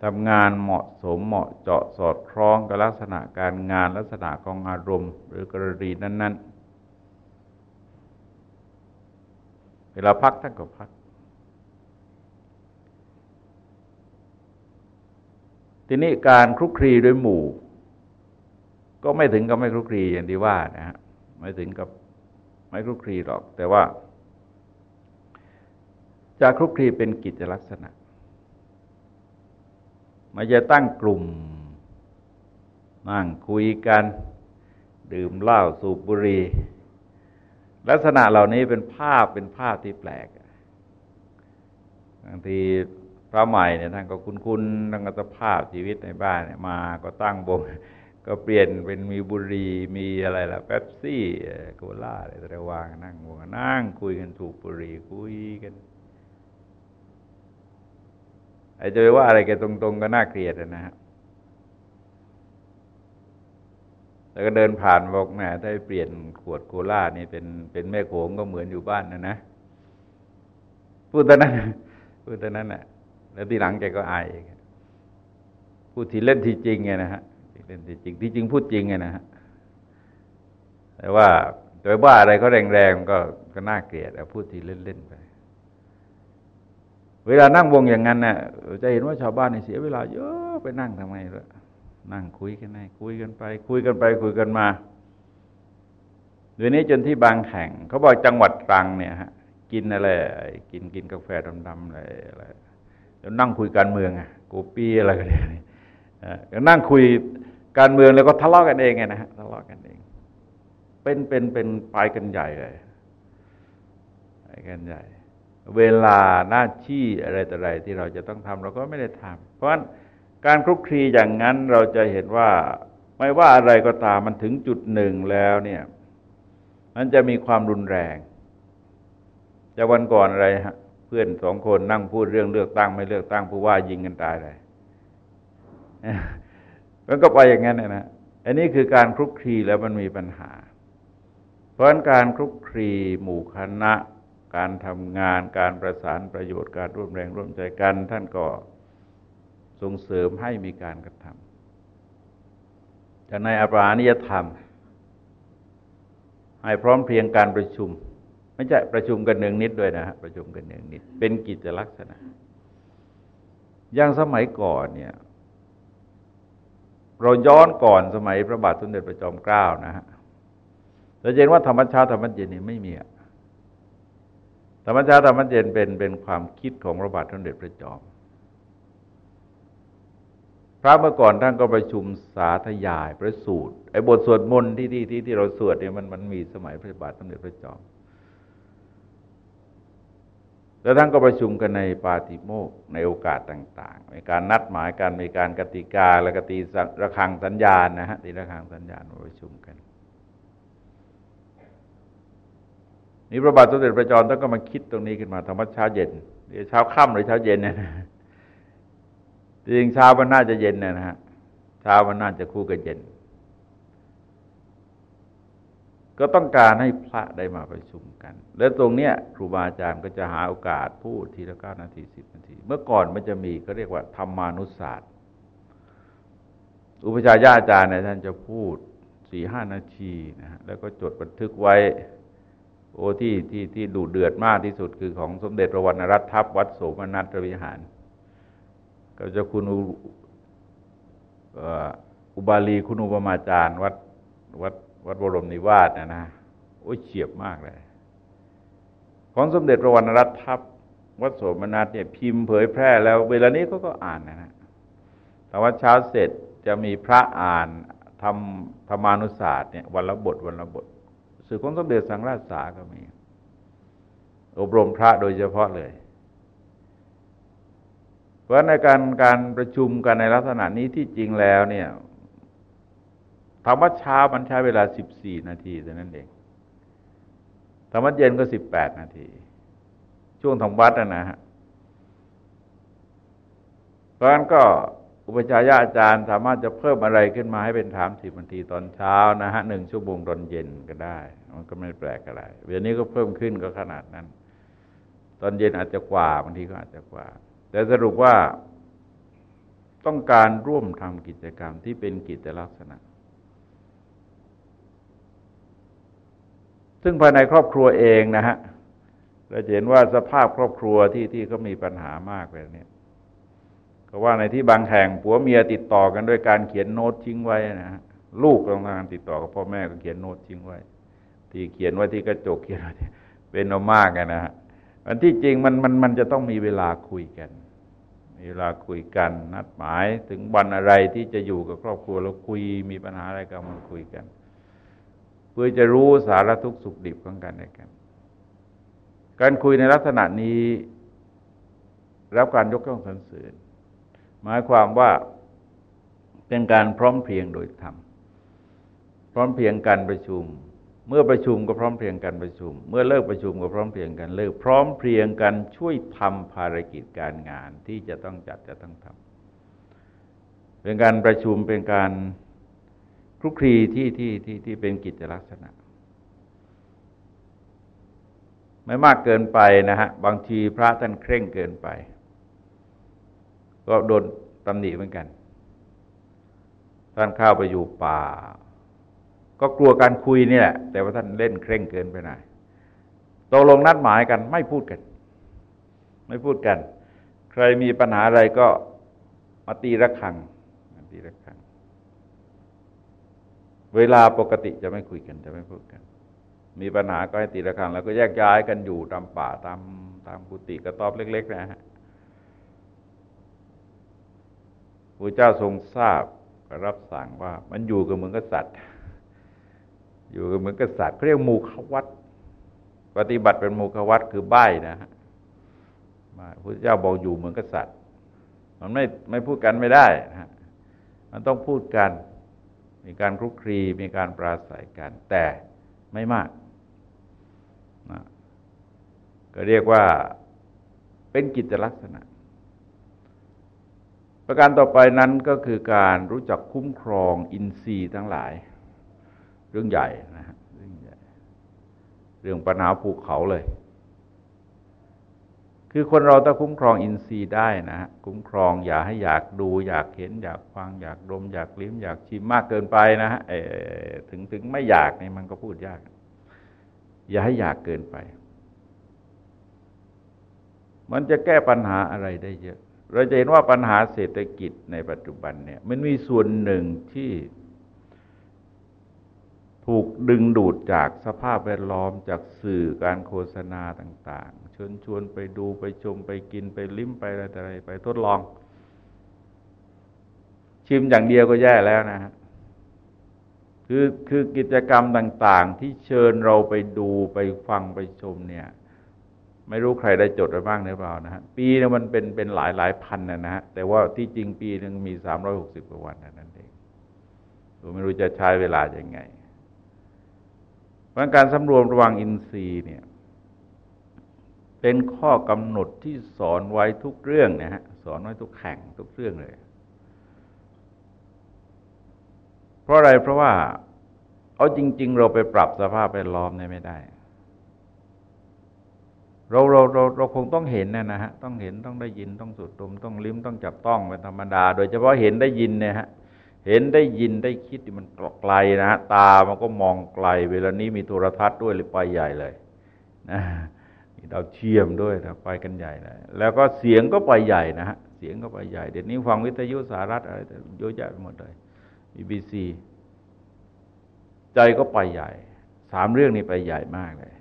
ทำงานเหมาะสมเหมาะเจาะสอดคล้องกับลักษณะการงานลักษณะของอารมณ์ หรือกรณีนั้น ๆ เวลาพักท่านก็พัก ทีนี้การคลุกคลีด้วยหมู่ ก็ไม่ถึงกับไม่คลุกคลีอย่างที่ว่านะฮะไม่ถึงกับไม่คลุกคลีหรอก แต่ว่า จะคลุกคลีเป็นกิจลักษณะมันจะตั้งกลุ่มนั่งคุยกัน ดื่มเหล้าสูบบุหรี่ลักษณะเหล่านี้เป็นภาพเป็นภาพที่แปลกบางที พระใหม่เนี่ยท่านก็คุ้นๆทั้งสภาพชีวิตในบ้านเนี่ยมาก็ตั้งวงก็เปลี่ยนเป็นมีบุหรี่มีอะไรล่ะแป๊บซี่โคลาอะไรต่วางนั่งวงนั่งคุยกันสูบบุหรี่คุยกันไอ้จะไปว่าอะไรแกตรง ๆ ก็น่าเกลียดนะฮะแล้วก็เดินผ่านบอกแหมถ้าเปลี่ยนขวดโคลานี่เป็นเป็นแม่โขงก็เหมือนอยู่บ้านนะนะพูดตอนนั้นพูดตอนนั้นแหละ แล้วทีหลังแกก็อายพูดทีเล่นทีจริงไงนะฮะเล่นทีจริงที่จริงพูดจริงไงนะฮะแต่ว่าโดยว่าอะไรก็แรงๆก็ก็น่าเกลียดพูดทีเล่นๆไป เวลานั่งวงอย่างนั้นน่ะจะเห็นว่าชาวบ้านในเสียเวลาเยอะไปนั่งทำไมล่ะนั่งคุยกันไงคุยกันไป คุยกันไปคุยกันมาเดี๋ยวนี้จนที่บางแห่งเขาบอกจังหวัดตรังเนี่ยฮะกินอะไรกินกินกาแฟดำๆอะไรอะไร นั่งคุยการเมืองอะกูปี้อะไรกันเนี่ยนั่งคุยการเมืองแล้วก็ทะเลาะกันเองไงนะฮะทะเลาะกันเอง เป็นเป็นเป็นไปกันใหญ่เลยไปกันใหญ่ เวลาหน้าที่อะไรต่ออะไรที่เราจะต้องทำเราก็ไม่ได้ทำเพราะฉะนั้นการคลุกคลีอย่างนั้นเราจะเห็นว่าไม่ว่าอะไรก็ตามมันถึงจุดหนึ่งแล้วเนี่ย มันจะมีความรุนแรง จะวันก่อนอะไรฮะ พื่อนสองคนนั่งพูดเรื่องเลือกตั้งไม่เลือกตั้งผู้ว่ายิงกันตายเลยมันก็ไปอย่างนั้นนะอันนี้คือการคลุกคลีแล้วมันมีปัญหา เพราะการคลุกคลีหมู่คณะ การทำงาน การประสานประโยชน์การร่วมแรงร่วมใจกัน ท่านก็ส่งเสริมให้มีการกระทำแต่ในอภรานิยธรรม ให้พร้อมเพียงการประชุม ไม่ใช่ประชุมกันหนึ่งนิดด้วยนะฮะประชุมกันหนึ่งนิด เป็นกิจลักษณะ อย่างสมัยก่อนเนี่ย เราย้อนก่อนสมัยพระบาทสมเด็จพระจอมเกล้านะฮะเราเห็นว่าธรรมชาติธรรมเจนนี่ไม่มีอะธรรมชาติธรรมเจนเป็นเป็นความคิดของพระบาทสมเด็จพระจอม พระเมื่อก่อนท่านก็ประชุมสาธยายพระสูตรไอ้บทสวดมนต์ที่ที่ที่ที่เราสวดเนี่ยมันมันมีสมัยพระบาทสมเด็จพระจอม แล้วท่านก็ประชุมกันในปาติโมกในโอกาสต่างๆ ในการนัดหมายการมีการกติกาและกตีระฆังสัญญาณนะฮะตีระฆังสัญญาณมาประชุมกันนี่พระบาทสมเด็จพระจอมท่านก็มาคิดตรงนี้ขึ้นมาธรรมะเช้าเย็นหรือเช้าค่ำหรือเช้าเย็นเนี่ยจริงเช้ามันน่าจะเย็นนะฮะเช้ามันน่าจะคู่กับเย็น ก็ต้องการให้พระได้มาประชุมกัน แล้วตรงเนี้ยครูบาอาจารย์ก็จะหาโอกาสพูดทีละเก้านาทีสิบนาที เมื่อก่อนมันจะมีก็เรียกว่าธรรมานุศาสตร์ อุปชาญาอาจารย์เนี่ยท่านจะพูดสี่ห้านาทีนะฮะแล้วก็จดบันทึกไว้ โอ้ที่ที่ที่ดูเดือดมากที่สุดคือของสมเด็จพระวรรณรัตน์ทัพวัดโสมนัสวิหาร ก็จะคุณอุบาลีคุณอุปมาจารย์วัดวัด วัดบรมนิวาสนะนะโอ้ยเฉียบมากเลย ของสมเด็จพระวรรณรัตน์ทัพวัดโสมนัสเนี่ยพิมพ์เผยแพร่แล้วเวลานี้เขาก็อ่านนะนะแต่ว่าเช้าเสร็จจะมีพระอ่านทำธรรมานุศาสตร์เนี่ยวันละบทวันละบทสื่อของสมเด็จสังราชสาก็มี อบรมพระโดยเฉพาะเลย เพราะในการการประชุมกันในลักษณะนี้ที่จริงแล้วเนี่ย ธรรมะเช้ามันใช้เวลาสิบสี่นาทีเท่านั้นเองธรรมะเย็นก็สิบแปดนาที ช่วงทำวัดนะฮะเพราะฉะนั้นก็อุปชายาอาจารย์สามารถจะเพิ่มอะไรขึ้นมาให้เป็นถามสิบนาทีตอนเช้านะฮะหนึ่งชั่วโมงตอนเย็นก็ได้ มันก็ไม่แปลกอะไรเดี๋ยวนี้ก็เพิ่มขึ้นก็ขนาดนั้น ตอนเย็นอาจจะกว่าบางทีก็อาจจะกว่า แต่สรุปว่าต้องการร่วมทำกิจกรรมที่เป็นกิจลักษณะ ซึ่งภายในครอบครัวเองนะฮะเราเห็นว่าสภาพครอบครัวที่ที่ก็มีปัญหามากแบบนี้ก็ว่าในที่บางแห่งผัวเมียติดต่อกันด้วยการเขียนโน้ตทิ้งไว้นะฮะลูกต้องารติดต่อกับพ่อแม่ก็เขียนโน้ตทิ้งไว้ ที่เขียนไว้ที่กระจกเขียนไว้เป็นอมากนะฮะอันที่จริงมันมันมันจะต้องมีเวลาคุยกันเวลาคุยกันนัดหมายถึงวันอะไรที่จะอยู่กับครอบครัวแล้วคุยมีปัญหาอะไรก็มาคุยกัน เพื่อจะรู้สารทุกข์สุขดิบของกันและกัน การคุยในลักษณะนี้ รับการยกย่องสรรเสริญ หมายความว่าเป็นการพร้อมเพรียงโดยธรรมพร้อมเพรียงการประชุม เมื่อประชุมก็พร้อมเพรียงกันประชุม เมื่อเลิกประชุมก็พร้อมเพรียงกันเลิก พร้อมเพรียงกันช่วยทำภารกิจการงานที่จะต้องจัดจะต้องทำเป็นการประชุมเป็นการ ลุกคลีที่ที่ที่ที่เป็นกิจลักษณะ ไม่มากเกินไปนะฮะ บางทีพระท่านเคร่งเกินไป ก็โดนตำหนิเหมือนกัน ท่านเข้าไปอยู่ป่า ก็กลัวการคุยนี่แหละ แต่ว่าท่านเล่นเคร่งเกินไปหน่อยตกลงนัดหมายกันไม่พูดกัน ไม่พูดกัน ใครมีปัญหาอะไรก็มาตีระฆังมาตีระฆัง เวลาปกติจะไม่คุยกันจะไม่พูดกัน มีปัญหาก็ให้ตีละครั้งแล้วก็แยกย้ายกันอยู่ตามป่าตามตามกุฏิกระต๊อบเล็ก ๆ นะฮะพระเจ้าทรงทราบรับสั่งว่า มันอยู่กับเหมือนกับสัตว์อยู่กับเหมือนกับสัตว์เขาเรียกมูขวัตปฏิบัติเป็นมูขวัตคือใบนะฮะพระเจ้าบอกอยู่เหมือนกับสัตว์มันไม่ไม่พูดกันไม่ได้นะฮะมันต้องพูดกัน มีการคลุกคลีมีการปราศัยกัน แต่ไม่มากนะก็เรียกว่าเป็นกิจลักษณะ ประการต่อไปนั้นก็คือการรู้จักคุ้มครองอินทรีย์ทั้งหลาย เรื่องใหญ่นะฮะเรื่องใหญ่ เรื่องปัญหาภูเขาเลย คือคนเราต้องคุ้มครองอินทรีย์ได้นะ คุ้มครองอย่าให้อยากดู อยากเห็น อยากฟัง อยากดม อยากลิ้ม อยากชิมมากเกินไปนะฮะถึงถึงไม่อยากนี่มันก็พูดยาก อย่าให้อยากเกินไป มันจะแก้ปัญหาอะไรได้เยอะ เราจะเห็นว่าปัญหาเศรษฐกิจในปัจจุบันเนี่ย มันมีส่วนหนึ่งที่ถูกดึงดูดจากสภาพแวดล้อมจากสื่อการโฆษณาต่าง ๆชวนชวนไปดูไปชมไปกินไปลิ้มไปอะไรอะไรไปทดลอง ชิมอย่างเดียวก็แย่แล้วนะฮะคือคือกิจกรรมต่าง ๆ ที่เชิญเราไปดูไปฟังไปชมเนี่ย ไม่รู้ใครได้จดไว้บ้างหรือเปล่านะฮะปีนึงมันเป็นเป็นหลายหลายพันนะนะฮะแต่ว่าที่จริงปีหนึ่งมีสามร้อยหกสิบกว่าวันนั่นเองผมไม่รู้จะใช้เวลาอย่างไงเพราะการสำรวมระวังอินทรีย์เนี่ย เป็นข้อกำหนดที่สอนไว้ทุกเรื่องนะฮะสอนไว้ทุกแข่งทุกเรื่องเลย เพราะอะไรเพราะว่าเอาจริง ๆ เราไปปรับสภาพแวดล้อมเนี่ยไม่ได้เราเราเราเราคงต้องเห็นนะนะฮะต้องเห็นต้องได้ยินต้องสูดดมต้องลิ้มต้องจับต้องเป็นธรรมดา โดยเฉพาะเห็นได้ยินเนี่ยฮะเห็นได้ยินได้คิดมันไกลนะฮะตามันก็มองไกล เวลานี้มีโทรทัศน์ด้วยหรือไปใหญ่เลยนะ มีดาวเทียมด้วยนะไปกันใหญ่เลยแล้วก็เสียงก็ไปใหญ่นะฮะเสียงก็ไปใหญ่ เดี๋ยวนี้ฟังวิทยุสารัฐอะไรเยอะแยะไปหมดเลยบีบีซีใจก็ไปใหญ่สามเรื่องนี้ไปใหญ่มากเลย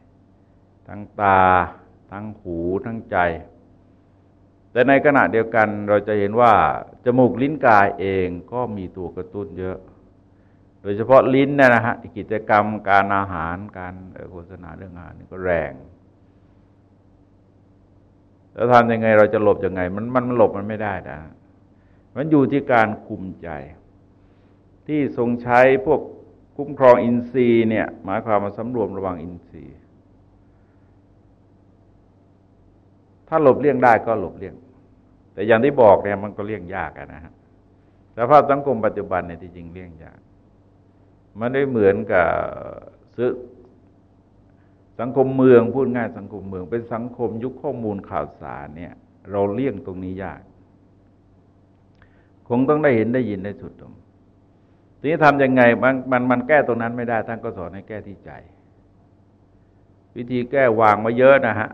ทั้งตา ทั้งหูทั้งใจ แต่ในขณะเดียวกันเราจะเห็นว่า จมูกลิ้นกายเองก็มีตัวกระตุ้นเยอะ โดยเฉพาะลิ้นนะนะฮะกิจกรรมการอาหารการโฆษณาเรื่องอาหารนี่ก็แรง แล้วทำยังไงเราจะหลบยังไง มันมันหลบมันไม่ได้นะ มันอยู่ที่การคุมใจ ที่ทรงใช้พวกคุ้มครองอินทรีย์เนี่ย หมายความมาสำรวมระวังอินทรีย์ ถ้าหลบเลี่ยงได้ก็หลบเลี่ยง แต่อย่างที่บอกเนี่ยมันก็เลี่ยงยากนะฮะสภาพสังคมปัจจุบันเนี่ยที่จริงเลี่ยงยาก มันได้เหมือนกับซื้อ สังคมเมืองพูดง่ายสังคมเมือง เป็นสังคมยุคข้อมูลข่าวสารเนี่ยเราเลี่ยงตรงนี้ยาก คงต้องได้เห็นได้ยินได้สุดตรงทีนี้ทำยังไงมันมันมันแก้ตรงนั้นไม่ได้ท่านก็สอนให้แก้ที่ใจ วิธีแก้วางมาเยอะนะฮะ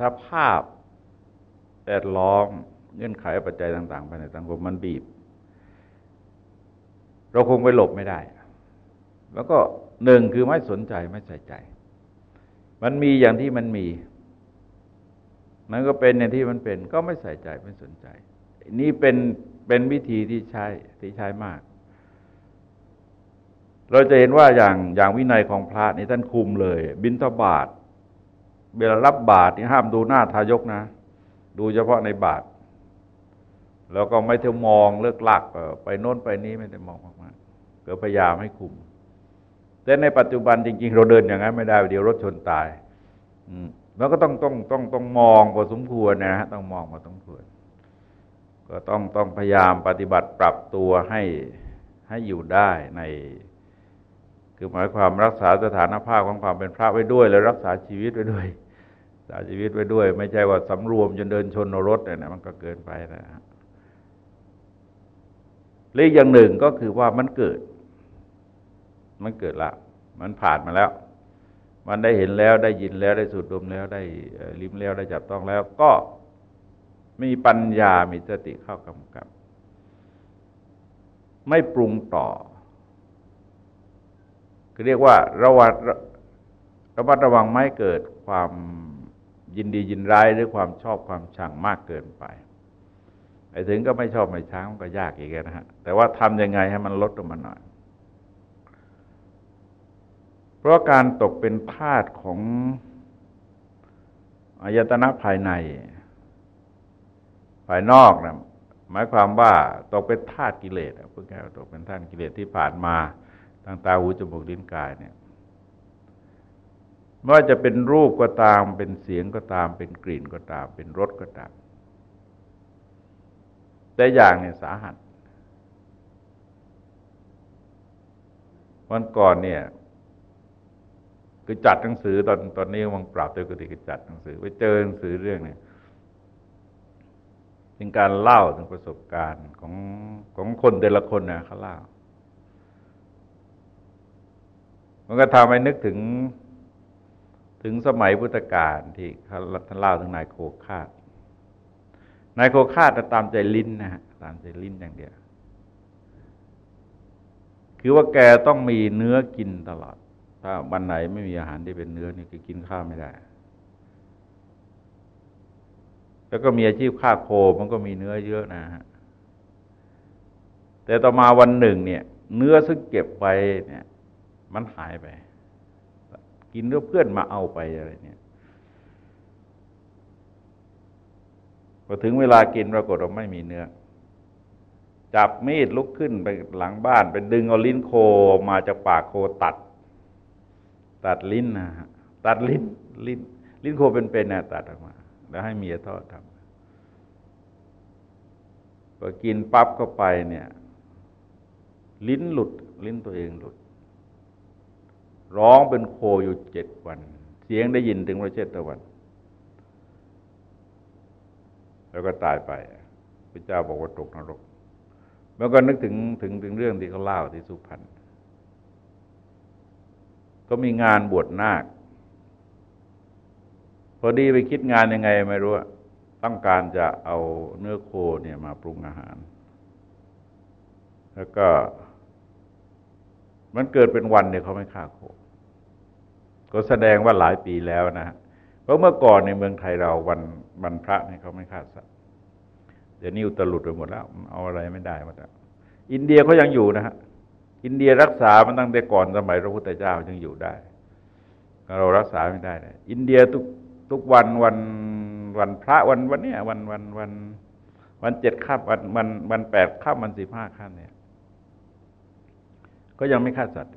สภาพแวดล้อมเงื่อนไขปัจจัยต่างๆภายในสังคมมันบีบ เราคงไปหลบไม่ได้ แล้วก็หนึ่งคือไม่สนใจไม่ใส่ใจ มันมีอย่างที่มันมี มันก็เป็นอย่างที่มันเป็น ก็ไม่ใส่ใจไม่สนใจ นี่เป็นเป็นวิธีที่ใช้ที่ใช้มาก เราจะเห็นว่าอย่างอย่างวินัยของพระนี่ท่านคุมเลย บินทบาทเวลารับบาตรนี่ห้ามดูหน้าทายกนะ ดูเฉพาะในบาตรแล้วก็ไม่เที่ยวมองเลิกลักไปโน้นไปนี้ไม่ได้มองมากๆก็พยายามให้คุม แต่ในปัจจุบันจริง ๆ เราเดินอย่างนั้นไม่ได้เดี๋ยวรถชนตายแล้วก็ต้องต้องต้องต้องมองพอสมควรนะฮะต้องมองพอสมควร ก็ต้องต้องพยายามปฏิบัติปรับตัวให้ให้อยู่ได้ใน คือหมายความรักษาสถานภาพของความเป็นพระไว้ด้วย แล้วรักษาชีวิตไว้ด้วยรักษาชีวิตไว้ด้วย ไม่ใช่ว่าสำรวมจนเดินชนรถเนี่ยมันก็เกินไปนะฮะเรื่องอย่างหนึ่งก็คือว่ามันเกิด มันเกิดละ มันผ่านมาแล้ว มันได้เห็นแล้วได้ยินแล้วได้สูดดมแล้วได้ลิ้มแล้วได้จับต้องแล้ว ก็มีปัญญา มีสติเข้ากำกับ ไม่ปรุงต่อคือเรียกว่าระวัดระมัดระวังไม่เกิดความยินดียินร้ายหรือความชอบความชังมากเกินไปไอ้ถึงก็ไม่ชอบไม่ชังก็ยากอีกนะฮะ แต่ว่าทำยังไงให้มันลดลงมาหน่อย เพราะการตกเป็นทาสของอายตนะภายใน ภายนอกนะหมายความว่าตกเป็นทาสกิเลสเพื่อแก้ตกเป็นทาสกิเลสที่ผ่านมาทางตาหูจมูกลิ้นกายเนี่ยไม่ว่าจะเป็นรูปก็ตาม เป็นเสียงก็ตาม เป็นกลิ่นก็ตาม เป็นรสก็ตาม แต่อย่างเนี่ยสาหัส วันก่อนเนี่ย คือจัดหนังสือตอนตอนนี้วังปราบตัวกติกจัดหนังสือ ไปเจอหนังสือเรื่องเนี่ยเป็นการเล่าถึงประสบการณ์ของของคนแต่ละคนนะเขาเล่า มันก็ทำให้นึกถึงถึงสมัยพุทธกาลที่เขาท่านเล่าถึงนายโคคาดนายโคคาดตามใจลิ้นนะฮะตามใจลิ้นอย่างเดียว คือว่าแกต้องมีเนื้อกินตลอด ถ้าวันไหนไม่มีอาหารที่เป็นเนื้อนี่คือกินข้าวไม่ได้ แล้วก็มีอาชีพฆ่าโคมันก็มีเนื้อเยอะนะฮะแต่ต่อมาวันหนึ่งเนี่ย เนื้อซึ่งเก็บไปเนี่ย มันหายไป กินแล้วเพื่อนมาเอาไปอะไรเนี่ยพอถึงเวลากินปรากฏว่าไม่มีเนื้อ จับมีดลุกขึ้นไปหลังบ้าน ไปดึงเอาลิ้นโคมาจากปากโคตัด ตัดลิ้นนะฮะตัดลิ้นลิ้น ลิ้นโคเป็นๆนะตัดออกมา แล้วให้เมียทอดทำพอกินปั๊บเข้าไปเนี่ย ลิ้นหลุด ลิ้นตัวเองหลุด ร้องเป็นโคอยู่เจ็ดวัน เสียงได้ยินถึงประเทศตะวัน แล้วก็ตายไปพระเจ้าบอกว่าตกนรก แล้วก็นึกถึงถึงถึงเรื่องที่เขาเล่าที่สุพรรณ ก็มีงานบวชนาค พอดีไปคิดงานยังไงไม่รู้ต้องการจะเอาเนื้อโคเนี่ยมาปรุงอาหาร แล้วก็ มันเกิดเป็นวันเนี่ยเขาไม่ฆ่าโค ก็แสดงว่าหลายปีแล้วนะเพราะเมื่อก่อนในเมืองไทยเราวันวันพระเนี่ยเขาไม่ฆ่าสัตว์เดี๋ยวนี้อุตลุดไปหมดแล้ว เอาอะไรไม่ได้หมดแล้วอินเดียเขายังอยู่นะฮะ อินเดียรักษามันตั้งแต่ก่อนสมัยพระพุทธเจ้ายังอยู่ได้ เรารักษาไม่ได้เลยอินเดียทุกทุกวันวันวันพระวันวันเนี้ยวันวันวันวันเจ็ดข้าวันวันวันแปดข้าวันสิบห้าข้าเนี่ย ก็ยังไม่ฆ่าสัตว์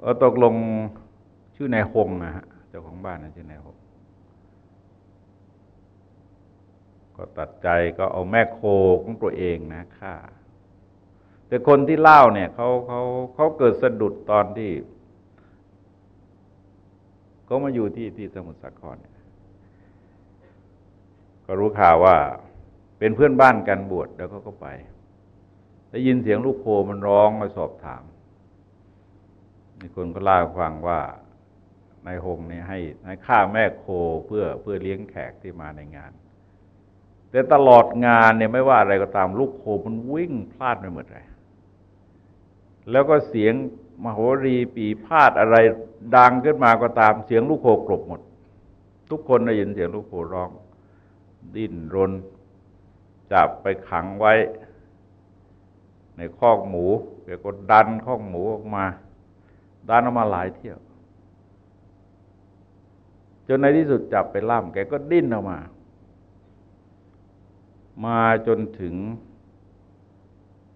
เออตกลงชื่อนายหงนะฮะเจ้าของบ้านนะชื่อนายหง ก็ตัดใจก็เอาแม่โคของตัวเองนะฆ่า แต่คนที่เล่าเนี่ยเขาเขาเขาเกิดสะดุดตอนที่เขามาอยู่ที่ที่สมุทรสาครก็รู้ข่าวว่าเป็นเพื่อนบ้านกันบวชแล้วเขาก็ไปได้ยินเสียงลูกโคมันร้องมาสอบถามมีคนก็เล่าฟังว่านายหงเนี่ยให้ให้ฆ่าแม่โคเพื่อเพื่อเลี้ยงแขกที่มาในงาน แต่ตลอดงานเนี่ยไม่ว่าอะไรก็ตามลูกโคมันวิ่งพลาดไปหมดเลย แล้วก็เสียงมโหรีปีพาดอะไรดังขึ้นมาก็ตามเสียงลูกโคกรบหมด ทุกคนได้ยินเสียงลูกโคร้อง ดิ้นรน จับไปขังไว้ ในคอกหมูแกก็ดันคอกหมูออกมา ดันออกมาหลายเที่ยว จนในที่สุดจับไปล่ามแกก็ดิ้นออกมา มาจนถึง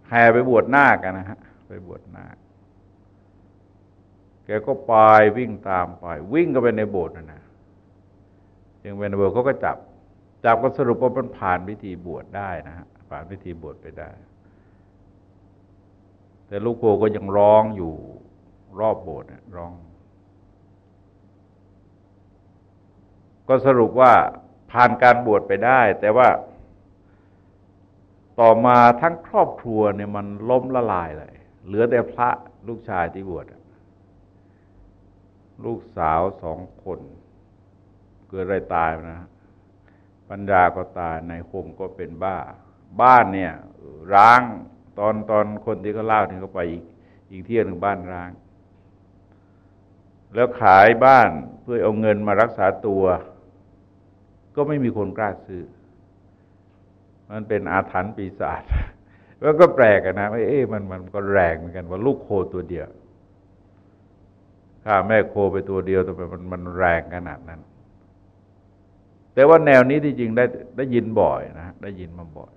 แห่ไปบวชน้ากันนะฮะ ไปบวชน้าแกก็ไปวิ่งตามไป วิ่งก็ไปในโบสถ์นะนะยังเป็นโบสถ์เขาก็จับ จับก็สรุปว่ามันผ่านวิธีบวชได้นะฮะผ่านวิธีบวชไปได้ แต่ลูกโกก็ยังร้องอยู่รอบโบสถ์ร้อง ก็สรุปว่าผ่านการบวชไปได้ แต่ว่า ต่อมาทั้งครอบครัวเนี่ยมันล้มละลายเลย เหลือแต่พระลูกชายที่บวชลูกสาวสองคน เกิดอะไรตายนะ ปัญญาก็ตายในคงก็เป็นบ้า บ้านเนี่ย ร้างตอนตอนคนที่เขาเล่าถึงเขาไปอีกอีกเที่ยหนึ่งบ้านร้าง แล้วขายบ้านเพื่อเอาเงินมารักษาตัว ก็ไม่มีคนกล้าซื้อ มันเป็นอาถรรพ์ปีศาจแล้วก็แปลกนะว่าเอ๊ะมันมันก็แรงเหมือนกันว่าลูกโคตัวเดียวฆ่าแม่โคไปตัวเดียวทำไมมันมันแรงขนาดนั้น แต่ว่าแนวนี้ที่จริงได้ได้ยินบ่อยนะได้ยินมาบ่อย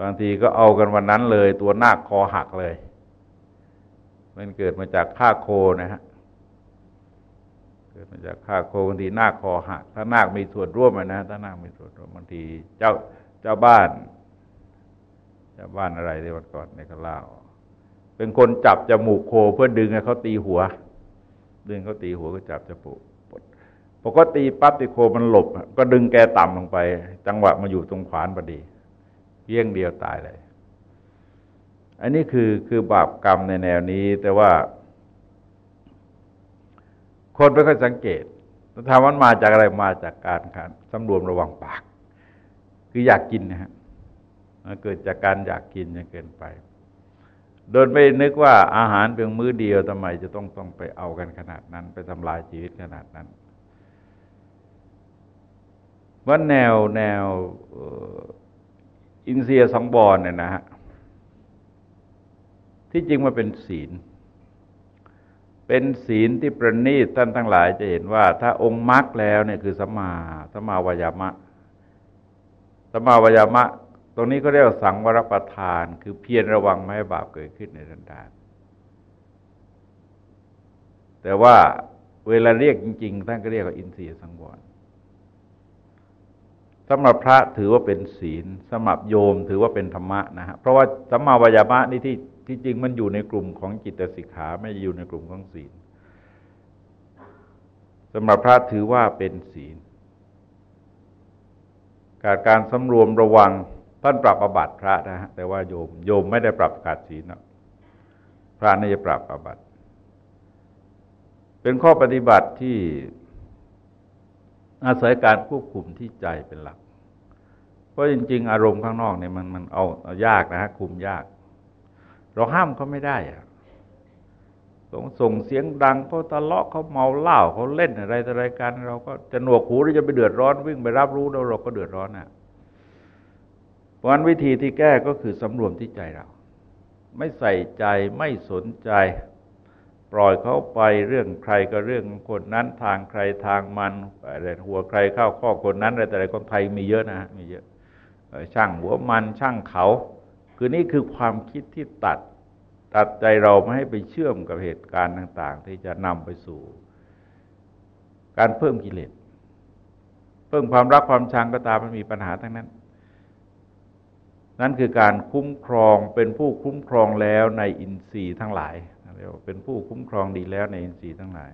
บางทีก็เอากันวันนั้นเลย ตัวนาคคอหักเลย มันเกิดมาจากฆ่าโคนะฮะ เกิดมาจากฆ่าโคบางทีหน้าคอหักถ้านาคมีส่วนร่วมนะถ้านาคมีส่วนร่วมบางทีเจ้าเจ้าบ้านเจ้าบ้านอะไรที่วันก่อนในเขาเล่าเป็นคนจับจมูกโคเพื่อดึงให้เขาตีหัว ดึงเขาตีหัวก็จับจมูกพอก็ตีปั๊บตีโคมันหลบ ก็ดึงแกต่ำลงไป จังหวะมาอยู่ตรงขวานพอดีเพียงเดียวตายเลย อันนี้คือคือบาปกรรมในแนวนี้ แต่ว่า คนไม่ค่อยสังเกตถามมันมาจากอะไรมาจากการการสำรวมระวังปาก คืออยากกินนะฮะเกิดจากการอยากกินจนเกินไป โดยไม่นึกว่าอาหารเพียงมื้อเดียวทำไมจะต้องต้องไปเอากันขนาดนั้น ไปทำลายชีวิตขนาดนั้นว่าแนวแนวอินเสียสองบอนเนี่ยนะฮะที่จริงมันเป็นศีล เป็นศีลที่ประณีตท่านทั้งหลายจะเห็นว่า ถ้าองค์มรรคแล้วเนี่ยคือสัมมาสัมมาวายามะสัมมาวายามะ ตรงนี้ก็เรียกสังวรประทาน คือเพียรระวังไม่ให้บาปเกิดขึ้นในทันดานแต่ว่าเวลาเรียกจริง ๆ ท่านก็เรียกว่าอินทรียสังวรสำหรับพระถือว่าเป็นศีลสำหรับโยมถือว่าเป็นธรรมะนะฮะเพราะว่าสัมมาวายามะนี่ที่ ที่จริงมันอยู่ในกลุ่มของจิตสิกขาไม่อยู่ในกลุ่มของศีลสำหรับพระถือว่าเป็นศีลการการสำรวมระวังท่านปรับอบัติพระนะฮะแต่ว่าโยมโยมไม่ได้ปรับขาดศีลนะพระนี่จะปรับอบัติ เป็นข้อปฏิบัติที่อาศัยการควบคุมที่ใจเป็นหลัก เพราะจริง ๆ อารมณ์ข้างนอกเนี่ยมันมันเอาเอายากนะฮะคุมยาก เราห้ามเขาไม่ได้อะต้องส่งเสียงดังเขาทะเลาะเขาเมาเหล้าเขาเล่นอะไรอะไรกัน เราก็จะหนวกหูหรือจะไปเดือดร้อนวิ่งไปรับรู้แล้วเราก็เดือดร้อนอะเพราะฉะนั้นวิธีที่แก้ก็คือสำรวมที่ใจเรา ไม่ใส่ใจไม่สนใจ ปล่อยเขาไปเรื่องใครก็เรื่องคนนั้นทางใครทางมันอะไรหัวใครเข้าข้อคนนั้นอะไรแต่อะไรคนไทยมีเยอะนะมีเยอะช่างหัวมันช่างเขา คือนี่คือความคิดที่ตัดตัดใจเราไม่ให้ไปเชื่อมกับเหตุการณ์ต่าง ๆ ที่จะนำไปสู่ การเพิ่มกิเลสเพิ่มความรักความชังก็ตามมันมีปัญหาทั้งนั้น นั่นคือการคุ้มครองเป็นผู้คุ้มครองแล้วในอินทรีย์ทั้งหลายเรียกว่าเป็นผู้คุ้มครองดีแล้วในอินทรีย์ทั้งหลาย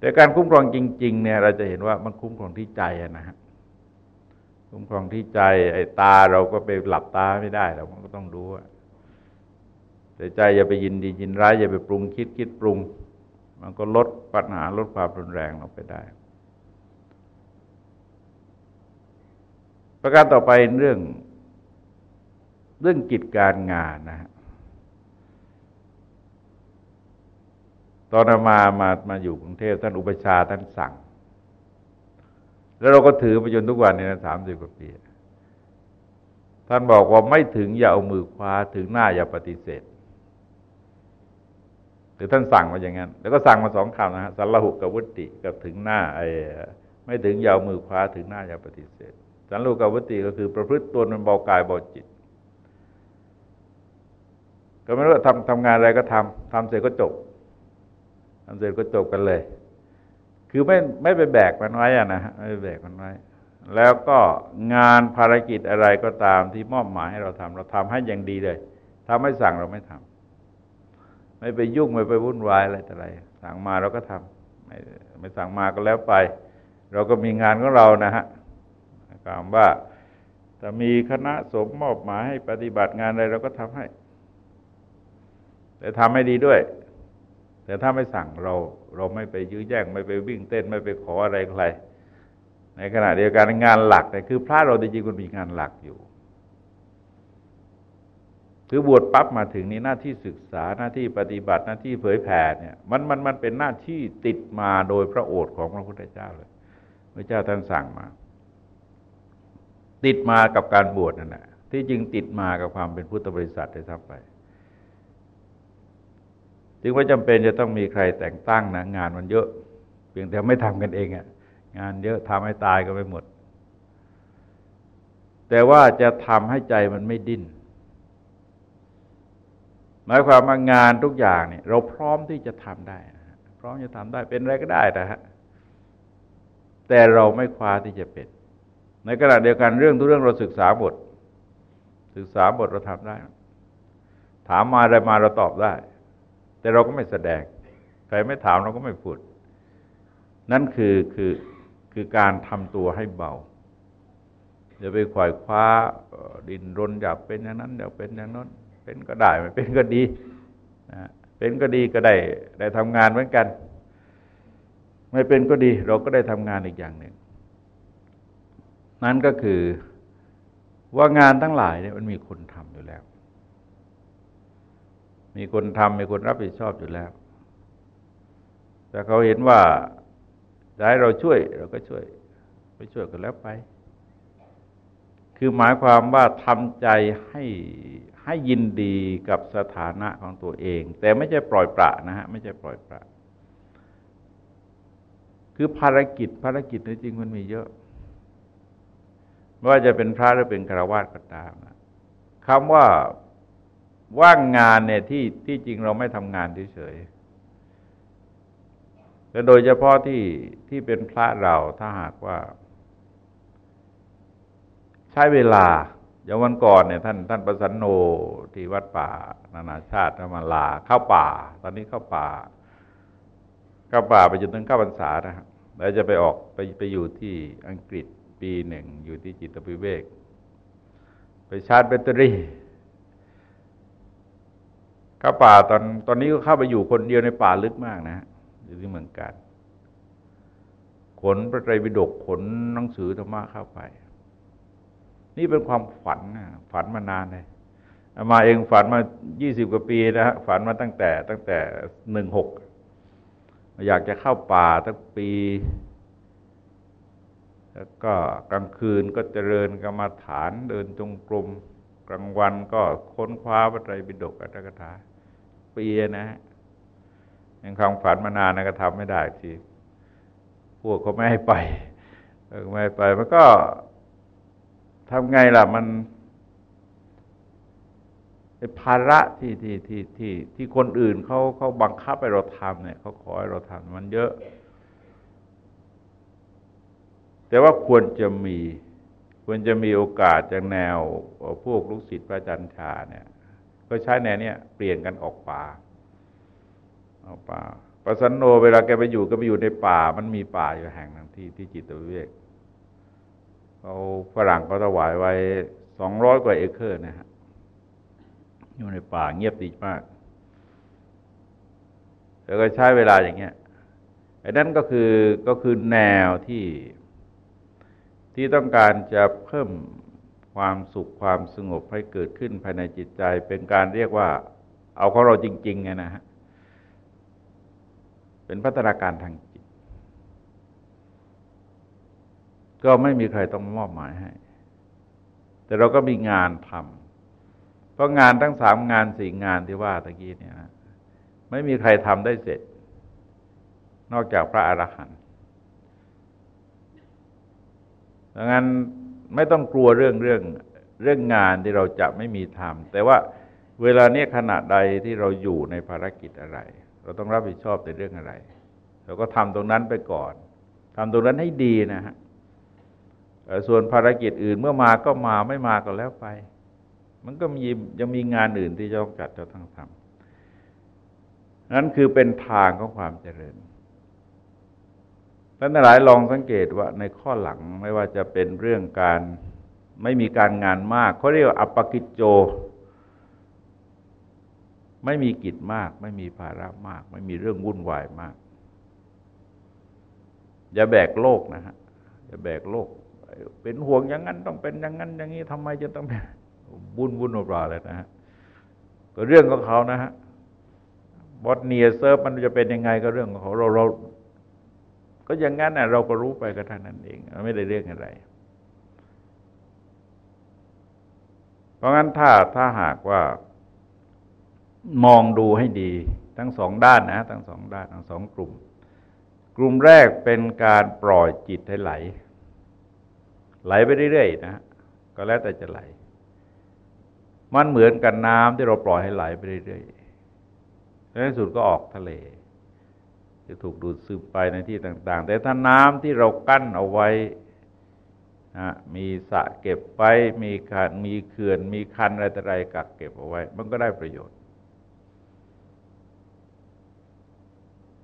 แต่การคุ้มครองจริง ๆ เนี่ยเราจะเห็นว่ามันคุ้มครองที่ใจนะฮะ คุ้มครองที่ใจ ไอ้ตาเราก็ไปหลับตาไม่ได้เรามันก็ต้องรู้แต่ใจอย่าไปยินดียินร้ายอย่าไปปรุงคิดคิดปรุง มันก็ลดปัญหาลดความรุนแรงลงไปได้ ประการต่อไปเรื่อง เรื่องกิจการงานนะฮะตอนมามามาอยู่กรุงเทพท่านอุปชาท่านสั่ง แล้วเราก็ถือไปจนทุกวันนี้นะสามสิบกว่าปี ท่านบอกว่าไม่ถึงอย่าเอามือคว้าถึงหน้าอย่าปฏิเสธหรือท่านสั่งมาอย่างนั้น แล้วก็สั่งมาสองคำนะฮะสัลหุกับวุติกับถึงหน้าไอ้ไม่ถึงอย่าเอามือคว้าถึงหน้าอย่าปฏิเสธ สัลหุกับวุติก็คือประพฤติตัวมันเบากายเบาจิต ก็ไม่รู้ทำทำงานอะไรก็ทำทำเสร็จก็จบทำเสร็จก็จบกันเลย คือไม่ไม่ไปแบกมันไว้อะนะไม่ไปแบกมันไว้ แล้วก็งานภารกิจอะไรก็ตามที่มอบหมายให้เราทำเราทำให้อย่างดีเลยทำไม่สั่งเราไม่ทำไม่ไปยุ่งไม่ไปวุ่นวายอะไรแต่อะไร สั่งมาเราก็ทำไม่ไม่สั่งมาก็แล้วไป เราก็มีงานของเรานะฮะกล่าวว่าถ้ามีคณะสงฆ์มอบหมายให้ปฏิบัติงานอะไรเราก็ทำให้ แต่ทำให้ดีด้วย แต่ถ้าไม่สั่งเราเราไม่ไปยื้อแย่งไม่ไปวิ่งเต้นไม่ไปขออะไรใคร ในขณะเดียวกันงานหลักเนี่ยคือพระเราจริงๆมันมีงานหลักอยู่คือบวชปั๊บมาถึงนี้หน้าที่ศึกษาหน้าที่ปฏิบัติหน้าที่เผยแผ่เนี่ยมันมันมันเป็นหน้าที่ติดมาโดยพระโอษฐ์ของพระพุทธเจ้าเลยพระเจ้าท่านสั่งมา ติดมากับการบวชนั่นแหละที่จริงติดมากับความเป็นพุทธบริษัทได้ทับไป จึงว่าจำเป็นจะต้องมีใครแต่งตั้งนะงานมันเยอะ เพียงแต่ไม่ทำกันเองอะงานเยอะทำให้ตายก็ไปหมด แต่ว่าจะทำให้ใจมันไม่ดิ้นหมายความว่างานทุกอย่างเนี่ย เราพร้อมที่จะทำได้พร้อมจะทำได้เป็นอะไรก็ได้นะฮะแต่เราไม่คว้าที่จะเป็น ในขณะเดียวกันเรื่องทุกเรื่องเราศึกษาบท ศึกษาบทเราทำได้ ถามมาอะไรมาเราตอบได้ แต่เราก็ไม่แสดง ใครไม่ถามเราก็ไม่พูด นั่นคือคือคือการทำตัวให้เบาอย่าไปขวายคว้าดินรนอยากเป็นอย่างนั้นอยากเป็นอย่างนั้น เป็นก็ได้ไม่เป็นก็ดีนะเป็นก็ดีก็ได้ได้ทำงานเหมือนกัน ไม่เป็นก็ดี เราก็ได้ทำงานอีกอย่างหนึ่งนั่นก็คือว่างานทั้งหลายเนี่ยมันมีคนทำอยู่แล้ว มีคนทำมีคนรับผิดชอบอยู่แล้ว แต่เขาเห็นว่าจะให้เราช่วยเราก็ช่วยไปช่วยกันแล้วไป คือหมายความว่าทำใจให้ให้ยินดีกับสถานะของตัวเอง แต่ไม่ใช่ปล่อยประนะฮะไม่ใช่ปล่อยประคือภารกิจภารกิจจริงมันมีเยอะ ไม่ว่าจะเป็นพระหรือเป็นฆราวาสก็ตามนะคำว่า ว่างงานเนี่ยที่ที่จริงเราไม่ทำงานเฉยๆแต่โดยเฉพาะที่ที่เป็นพระเราถ้าหากว่า ใช้เวลาอย่างวันก่อนเนี่ยท่านท่านประสันโนที่วัดป่า นานาชาติธรรมลาเข้าป่า ตอนนี้เข้าป่าเข้าป่าไปจนถึงเข้าพรรษานะครับแล้วจะไปออกไปไปอยู่ที่อังกฤษปีหนึ่งอยู่ที่จิตวิเวก ไปชาร์จแบตเตอรี่ เข้าป่าตอนตอนนี้ก็เข้าไปอยู่คนเดียวในป่าลึกมากนะอยู่ที่เมืองการขนพระไตรปิฎกขนหนังสือธรรมะเข้าไป นี่เป็นความฝันนะฝันมานานเลยมาเองฝันมายี่สิบกว่าปีนะฮะฝันมาตั้งแต่ ตั้งแต่หนึ่งหกอยากจะเข้าป่าตั้งปี แล้วก็กลางคืนก็เจริญกรรมาฐานเดินจงกรมกลางวันก็ค้นคว้าพระไตรปิฎกอัตถกถา ปีนะยังความฝันมานานนะก็ทำไม่ได้ทีพวกเขาไม่ให้ไปไม่ให้ไปมันก็ทำไงล่ะมันภาระที่ที่ที่ที่ที่คนอื่นเขาเขาบังคับให้เราทำเนี่ยเขาขอให้เราทำมันเยอะ แต่ว่าควรจะมี ควรจะมีโอกาสจากแนวพวกลูกศิษย์พระจันทราเนี่ย ก็ใช้แนวเนี้ยเปลี่ยนกันออกป่าออกป่าประสันโนเวลาแกไปอยู่ก็ไปอยู่ในป่า มันมีป่าอยู่แห่งหนึ่งที่ที่จิตวิเวกเขาฝรั่งเขาถวายไว้สองร้อยกว่าเอเคอร์นะฮะอยู่ในป่าเงียบดีมาก แล้วก็ใช้เวลาอย่างเงี้ยไอ้นั่นก็คือก็คือแนวที่ที่ต้องการจะเพิ่ม ความสุขความสงบให้เกิดขึ้นภายในจิตใจ เป็นการเรียกว่า เอาของเราจริงๆไงนะฮะเป็นพัฒนาการทางจิต ก็ไม่มีใครต้องมอบหมายให้ แต่เราก็มีงานทำเพราะงานทั้งสามงานสี่งานที่ว่าตะกี้เนี่ยนะไม่มีใครทำได้เสร็จ นอกจากพระอรหันต์ดังนั้น ไม่ต้องกลัวเรื่องเรื่องเรื่องงานที่เราจะไม่มีทำแต่ว่าเวลาเนี้ยขณะใดที่เราอยู่ในภารกิจอะไร เราต้องรับผิดชอบในเรื่องอะไร เราก็ทำตรงนั้นไปก่อนทำตรงนั้นให้ดีนะฮะส่วนภารกิจอื่นเมื่อมาก็มาไม่มาก็แล้วไป มันก็มียังมีงานอื่นที่จะต้องจัดจะต้องทำนั้นคือเป็นทางของความเจริญ ท่านหลายลองสังเกตว่าในข้อหลังไม่ว่าจะเป็นเรื่องการไม่มีการงานมากเขาเรียกว่าอัปกิจโจ ไม่มีกิจมาก ไม่มีภาระมาก ไม่มีเรื่องวุ่นวายมาก อย่าแบกโลกนะฮะอย่าแบกโลก เป็นห่วงอย่างนั้นต้องเป็นอย่างนั้น อย่างนี้ทำไมจะต้องบุญบุญอบราเลยนะฮะก็เรื่องของเขานะฮะบอสเนียเซิร์ฟมันจะเป็นยังไงก็เรื่องของเขาเราเรา ก็อย่างนั้นนะเราก็รู้ไปก็เท่านั้นเองไม่ได้เรื่องอะไร เพราะงั้นถ้าถ้าหากว่ามองดูให้ดี ทั้งสองด้านนะ ทั้งสองด้านทั้งสองกลุ่ม กลุ่มแรกเป็นการปล่อยจิตให้ไหล ไหลไปเรื่อยๆนะก็แล้วแต่จะไหล มันเหมือนกับน้ำที่เราปล่อยให้ไหลไปเรื่อยๆในที่สุดก็ออกทะเล จะถูกดูดซึมไปในที่ต่าง ๆ แต่ถ้าน้ำที่เรากั้นเอาไว้นะมีสะเก็บไว้มีคันมีเขื่อน มีคันอะไรต่ออะไรกักเก็บเอาไว้ มันก็ได้ประโยชน์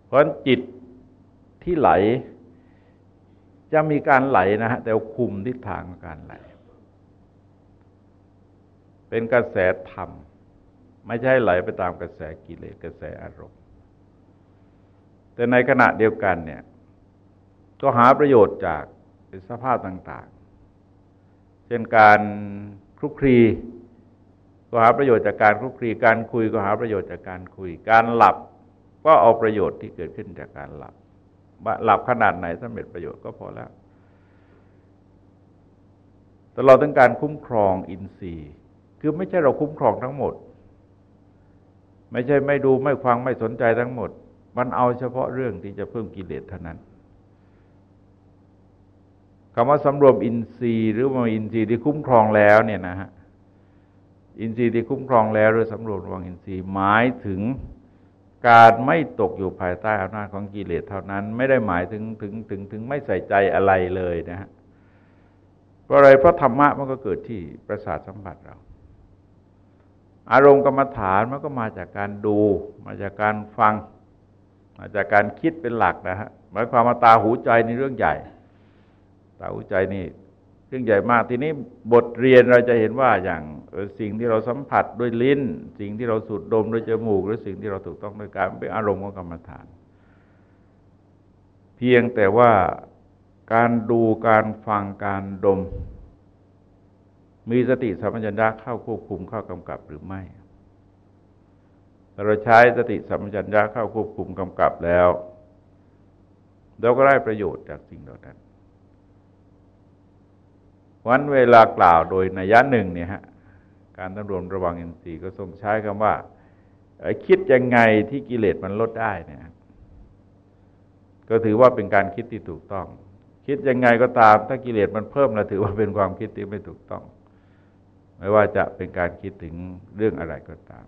เพราะจิตที่ไหล จะมีการไหลนะฮะแต่คุมทิศทางของการไหล เป็นกระแสธรรม ไม่ใช่ไหลไปตามกระแสกิเลสกระแสอารมณ์ แต่ในขณะเดียวกันเนี่ย ก็หาประโยชน์จากสภาพต่างๆ เช่นการคลุกคลีก็หาประโยชน์จากการคลุกคลีการคุยก็หาประโยชน์จากการคุย การหลับก็เอาประโยชน์ที่เกิดขึ้นจากการหลับหลับขนาดไหนสำเร็จประโยชน์ก็พอแล้วแตลอดทั้องการคุ้มครองอินทรีย์ คือไม่ใช่เราคุ้มครองทั้งหมด ไม่ใช่ไม่ดูไม่ฟังไม่สนใจทั้งหมด มันเอาเฉพาะเรื่องที่จะเพิ่มกิเลสเท่านั้นคำว่าสำรวมอินทรีย์หรือว่าอินทรีย์ที่คุ้มครองแล้วเนี่ยนะฮะอินทรีย์ที่คุ้มครองแล้วหรือสำรวมระวังอินทรีย์หมายถึงการไม่ตกอยู่ภายใต้อำนาจของกิเลสเท่านั้น ไม่ได้หมายถึงถึงถึงถึงไม่ใส่ใจอะไรเลยนะฮะเพราะอะไรเพราะธรรมะมันก็เกิดที่ประสาทสัมผัสเรา อารมณ์กรรมฐานมันก็มาจากการดู มาจากการฟัง มาจากการคิดเป็นหลักนะฮะหมายความว่าตาหูใจในเรื่องใหญ่ ตาหูใจนี่เรื่องใหญ่มาก ทีนี้บทเรียนเราจะเห็นว่าอย่างสิ่งที่เราสัมผัสด้วยลิ้น สิ่งที่เราสูดดมด้วยจมูก หรือสิ่งที่เราถูกต้องด้วยการเป็นอารมณ์ของกรรมฐาน เพียงแต่ว่าการดูการฟังการดม มีสติสัมปชัญญะเข้าควบคุมเข้ากำกับหรือไม่ เราใช้สติสัมปชัญญะเข้าควบคุมกำกับแล้วเราก็ได้ประโยชน์จากสิ่งเหล่านั้นวันเวลากล่าวโดยนัยยะหนึ่งเนี่ยฮะการตำรวมระวังอินทรีย์ก็ทรงใช้คำว่า คิดยังไงที่กิเลสมันลดได้เนี่ยก็ถือว่าเป็นการคิดที่ถูกต้อง คิดยังไงก็ตาม ถ้ากิเลสมันเพิ่มแล้วถือว่าเป็นความคิดที่ไม่ถูกต้อง ไม่ว่าจะเป็นการคิดถึงเรื่องอะไรก็ตาม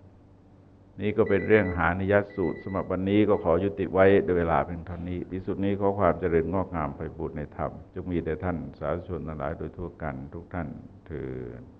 นี่ก็เป็นเรื่องหานิยสูตรสมบัติวันนี้ก็ขอยุติไว้โดยเวลาเพียงเท่านี้ที่สุดนี้ขอความเจริญงอกงามไปบูรณนธรรมจงมีแต่ท่านสาธุชนทั้งหลายโดยทั่วกันทุกท่านเถิด